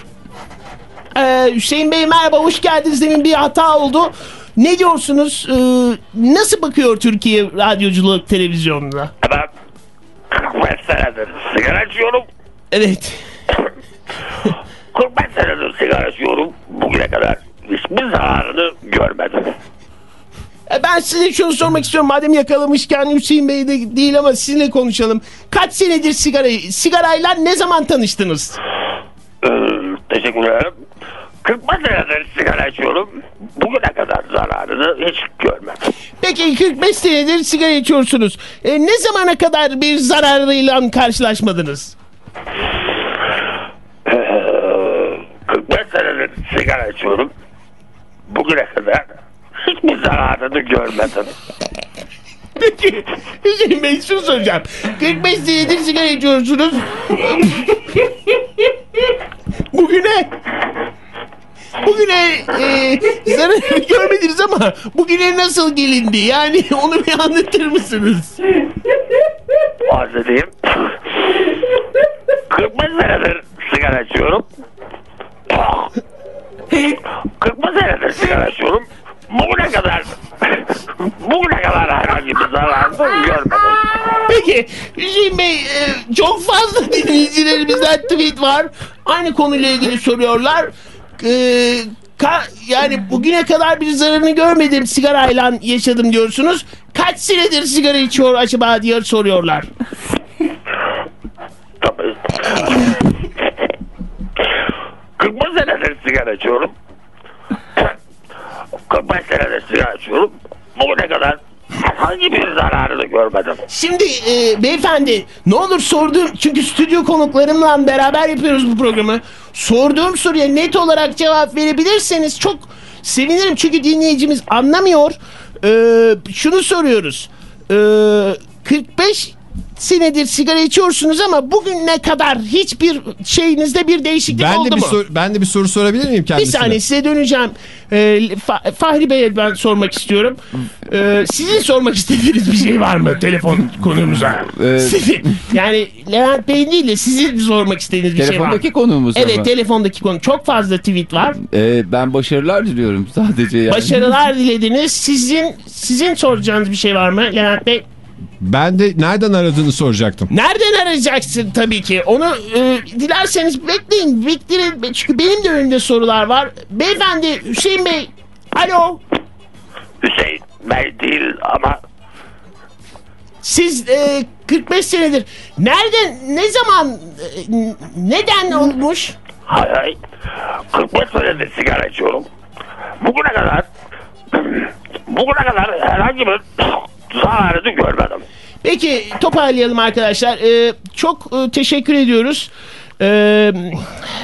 e, Hüseyin Bey merhaba hoş geldiniz. Demin bir hata oldu. Ne diyorsunuz? Ee, nasıl bakıyor Türkiye radyoculuk televizyonuna? Ben 45 senedir sigara içiyorum. Evet. 45 senedir sigara içiyorum. Bugüne kadar hiçbir zararını görmedim. E, Ben size şunu sormak istiyorum. Madem yakalamışken Hüseyin Bey de değil ama sizinle konuşalım. Kaç senedir sigara, sigarayla ne zaman tanıştınız? Ee, teşekkür ederim. 45 senedir sigara içiyorum. Hiç görmedim. Peki 45 senedir sigara içiyorsunuz. E, ne zamana kadar bir zararıyla karşılaşmadınız? Ee, 45 senedir sigara içiyorum. Bugüne kadar hiçbir zararını görmedim. Peki Hüseyin Bey şunu soracağım. 45 senedir sigara içiyorsunuz. Bugüne Bugüne e, zarar görmediniz ama bugüne nasıl gelindi? Yani onu bir anlatır mısınız? Arz edeyim. 45 senedir sigara içiyorum. 45 senedir sigara içiyorum. Bugüne kadar bugüne kadar herhangi bir zararını görmedim. Peki Hüseyin Bey e, çok fazla dinleyicilerimizden tweet var. Aynı konuyla ilgili soruyorlar. E, ka- yani bugüne kadar bir zararını görmedim sigarayla yaşadım diyorsunuz. Kaç senedir sigara içiyor acaba diye soruyorlar. Tabii. 45 senedir sigara içiyorum. 45 senedir sigara içiyorum. Bugüne kadar herhangi bir zararını görmedim. Şimdi e, beyefendi ne olur sorduğum çünkü stüdyo konuklarımla beraber yapıyoruz bu programı. Sorduğum soruya net olarak cevap verebilirseniz çok Sevinirim çünkü dinleyicimiz anlamıyor. Ee, şunu soruyoruz. Ee, 45 senedir sigara içiyorsunuz ama bugüne kadar hiçbir şeyinizde bir değişiklik Ben oldu de, bir mu? sor- ben de bir soru sorabilir miyim Bir kendisine? saniye size döneceğim. Ee, Fa- Fahri Bey'e ben sormak istiyorum. Ee, sizin sormak istediğiniz bir şey var mı telefon konumuza? Ee, Sizin. Yani Levent Bey değil de sizin sormak istediğiniz bir şey var Telefondaki mı? konuğumuz Evet ama. telefondaki konu. Çok fazla tweet var. Ee, ben başarılar diliyorum sadece yani. Başarılar dilediniz. Sizin sizin soracağınız bir şey var mı Levent Bey? Ben de nereden aradığını soracaktım. Nereden arayacaksın tabii ki? Onu e, dilerseniz bekleyin. Bekleyin. Çünkü benim de önümde sorular var. Beyefendi Hüseyin Bey. Alo. Hüseyin Bey değil ama Siz e, 45 senedir nereden ne zaman e, neden olmuş? hay hay 45 senedir sigara içiyorum. Bugüne kadar bugüne kadar herhangi bir zararını görmedim. Peki toparlayalım arkadaşlar. E, çok e, teşekkür ediyoruz. E,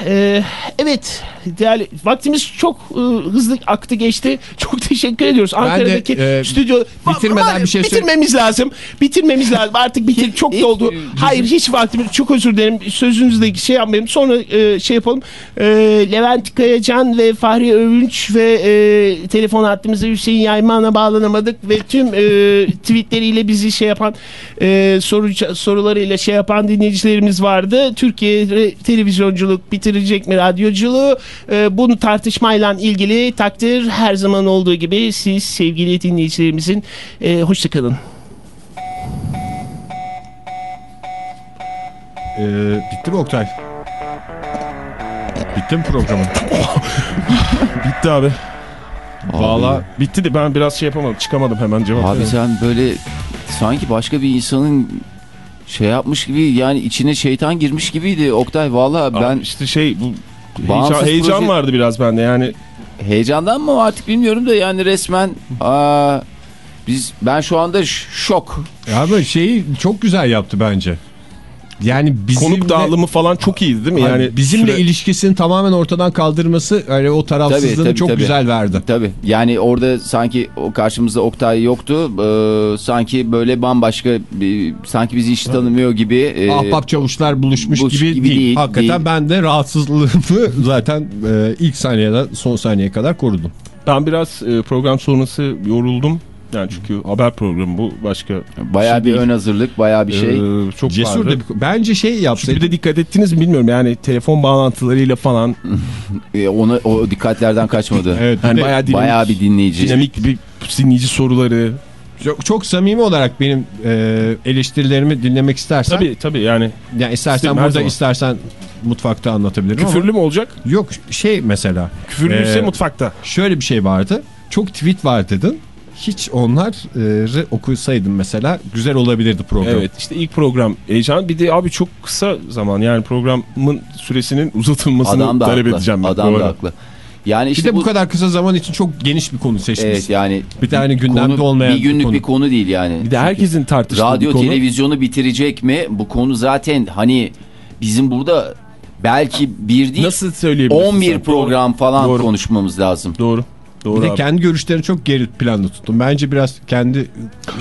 e, evet değerli vaktimiz çok e, hızlı aktı geçti. Çok teşekkür ediyoruz. Ankara'daki e, stüdyo bitirmeden bir şey söyle- bitirmemiz lazım. Bitirmemiz lazım. Artık bitir çok doldu. Hayır hiç vaktimiz çok özür dilerim. Sözünüzdeki şey yapmayayım. Sonra e, şey yapalım. E, Levent Kayacan ve Fahri Övünç ve e, telefon hattımıza Hüseyin Yayman'a bağlanamadık ve tüm e, tweetleriyle bizi şey yapan e, soru sorularıyla şey yapan dinleyicilerimiz vardı. Türkiye televizyonculuk bitirecek mi radyoculuğu? E, bunu tartışmayla ilgili takdir her zaman olduğu gibi siz sevgili dinleyicilerimizin e, hoşçakalın. Ee, bitti mi Oktay? Bitti mi programın? Bitti abi. Valla Bitti de ben biraz şey yapamadım. Çıkamadım hemen cevap. Abi sen böyle sanki başka bir insanın şey yapmış gibi yani içine şeytan girmiş gibiydi Oktay. Valla Abi ben işte şey bu Bağımsız heyecan, heyecan proje- vardı biraz bende yani. heyecandan mı artık bilmiyorum da yani resmen aa, biz ben şu anda şok. Abi şeyi çok güzel yaptı bence. Yani bizimle, Konuk dağılımı falan çok iyiydi değil mi? yani Yani bizimle süre- ilişkisini tamamen ortadan kaldırması öyle o tarafsızlığını Tabii, tabii, çok tabii. güzel verdi. Tabii yani orada sanki o karşımızda Oktay yoktu. Ee, sanki böyle bambaşka bir, sanki bizi hiç tanımıyor gibi. e, Ahbap çavuşlar buluşmuş buluş gibi, gibi değil. değil, Hakikaten değil. ben de rahatsızlığımı zaten e, ilk saniyeden son saniyeye kadar korudum. Ben biraz e, program sonrası yoruldum. Yani çünkü haber programı bu başka bayağı şey bir değil. ön hazırlık bayağı bir şey. Ee, çok Cesur vardı. da bir, bence şey Bir yapsaydı. de dikkat ettiniz mi bilmiyorum yani telefon bağlantılarıyla falan Ee, ona o dikkatlerden kaçmadı. Evet, bir yani bayağı dinamik, bayağı bir dinleyici. dinamik bir dinleyici soruları. çok, çok samimi olarak benim e, eleştirilerimi dinlemek istersen. Tabii tabii yani Yani istersen burada zaman. istersen mutfakta anlatabilirim küfürlü ama. mü olacak? Yok şey mesela. Küfürlüyse Ee, mutfakta. Şöyle bir şey vardı. Çok tweet var dedin. Hiç onları okusaydım mesela güzel olabilirdi program. Evet işte ilk program heyecan bir de abi çok kısa zaman yani programın süresinin uzatılmasını Adam da talep haklı. edeceğim ben. Adam da Doğru. haklı. Yani Bir işte de bu, kadar kısa zaman için çok geniş bir konu seçmiş. Evet yani Bir tane gündemde konu, olmayan bir günlük konu. bir konu değil yani. Bir de herkesin tartıştığı Radyo bir konu. televizyonu bitirecek mi? Bu konu zaten hani bizim burada belki bir değil Nasıl söyleyebilirsin 11 sen? program falan Doğru. konuşmamız lazım. Doğru. Doğru Bir de abi. kendi görüşlerini çok geri planda tuttum. Bence biraz kendi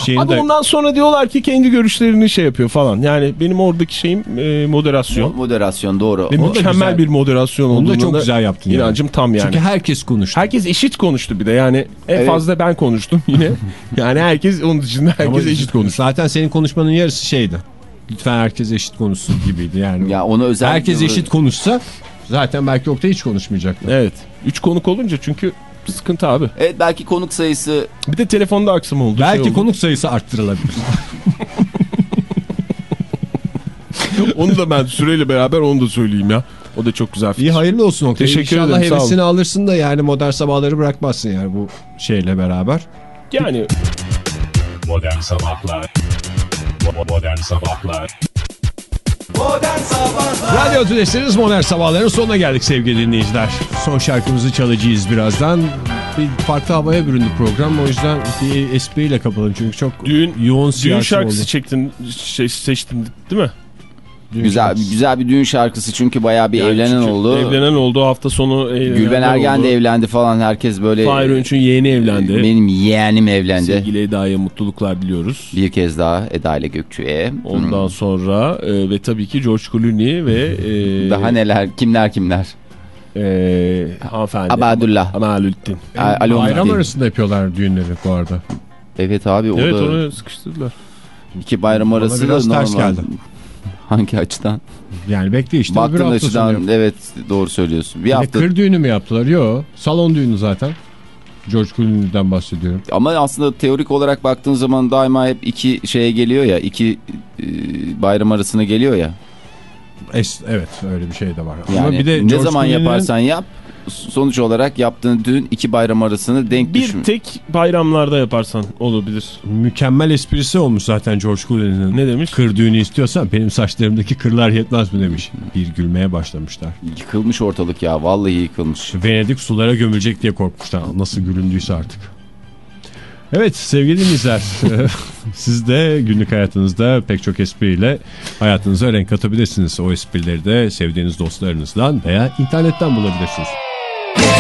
şeyini Abi de... ondan sonra diyorlar ki kendi görüşlerini şey yapıyor falan. Yani benim oradaki şeyim e, moderasyon. Moderasyon doğru. Ve mükemmel güzel. bir moderasyon Onu da çok güzel yaptın yani. İnancım tam yani. Çünkü herkes konuştu. Herkes eşit konuştu bir de yani en Evet. fazla ben konuştum yine. yani herkes onun dışında herkes Ama eşit konuştu. Zaten senin konuşmanın yarısı şeydi. Lütfen herkes eşit konuşsun gibiydi yani. Ya onu özellikle herkes eşit konuşsa zaten belki Oktay hiç konuşmayacaktı. Evet. Üç konuk olunca çünkü sıkıntı abi. Evet belki konuk sayısı Bir de telefonda aksama oldu. Belki şey oldu. konuk sayısı arttırılabilir. onu da ben süreyle beraber onu da söyleyeyim ya. O da çok güzel fikir. İyi hayırlı olsun Oktay. Teşekkür İnşallah ederim, sağ hevesini alırsın da yani modern sabahları bırakmazsın yani bu şeyle beraber. Yani Modern Sabahlar Modern Sabahlar Radyo Tülesi'niz Modern Sabahların sonuna geldik sevgili dinleyiciler. Son şarkımızı çalacağız birazdan. Bir farklı havaya büründü program o yüzden bir espriyle kapalım çünkü çok Düğün- yoğun düğün siyasi şarkısı oldu. çektin, şey, seçtin değil mi? Düğün güzel şarkısı. güzel bir düğün şarkısı çünkü bayağı bir Yani evlenen oldu. Evlenen oldu hafta sonu evlenenler Gülben Ergen oldu. de evlendi falan herkes böyle. Fahir Önç'ün yeğeni evlendi. Benim yeğenim evlendi. Sevgili Eda'ya mutluluklar diliyoruz. Bir kez daha Eda ile Gökçü'ye. Ondan sonra e, ve tabii ki George Clooney ve e, Daha neler kimler kimler. e, hanımefendi. Abadullah. Amalüddin. Alo Bayram arasında yapıyorlar düğünleri bu arada. Evet abi o Evet da onu sıkıştırdılar. iki bayram arası da ters normal. geldi. Hangi açıdan? Yani bekle işte. Baktığın açıdan evet doğru söylüyorsun. Bir Bir de hafta kır düğünü mü yaptılar? Yok. Salon düğünü zaten. George Clooney'den bahsediyorum. ama aslında teorik olarak baktığın zaman daima hep iki şeye geliyor ya iki e, bayram arasına geliyor ya. Es, evet öyle bir şey de var. Yani Ama bir de ne George zaman Clooney'nin- yaparsan yap sonuç olarak yaptığın düğün iki bayram arasını denk Bir düşün. tek bayramlarda yaparsan olabilir. Mükemmel esprisi olmuş zaten George Clooney'nin. Ne demiş? Kır düğünü istiyorsan benim saçlarımdaki kırlar yetmez mi demiş. Bir gülmeye başlamışlar. Yıkılmış ortalık ya vallahi yıkılmış. Venedik sulara gömülecek diye korkmuşlar. Nasıl gülündüyse artık. Evet sevgili dinleyiciler. siz de günlük hayatınızda pek çok espriyle hayatınıza renk katabilirsiniz. O esprileri de sevdiğiniz dostlarınızdan veya internetten bulabilirsiniz.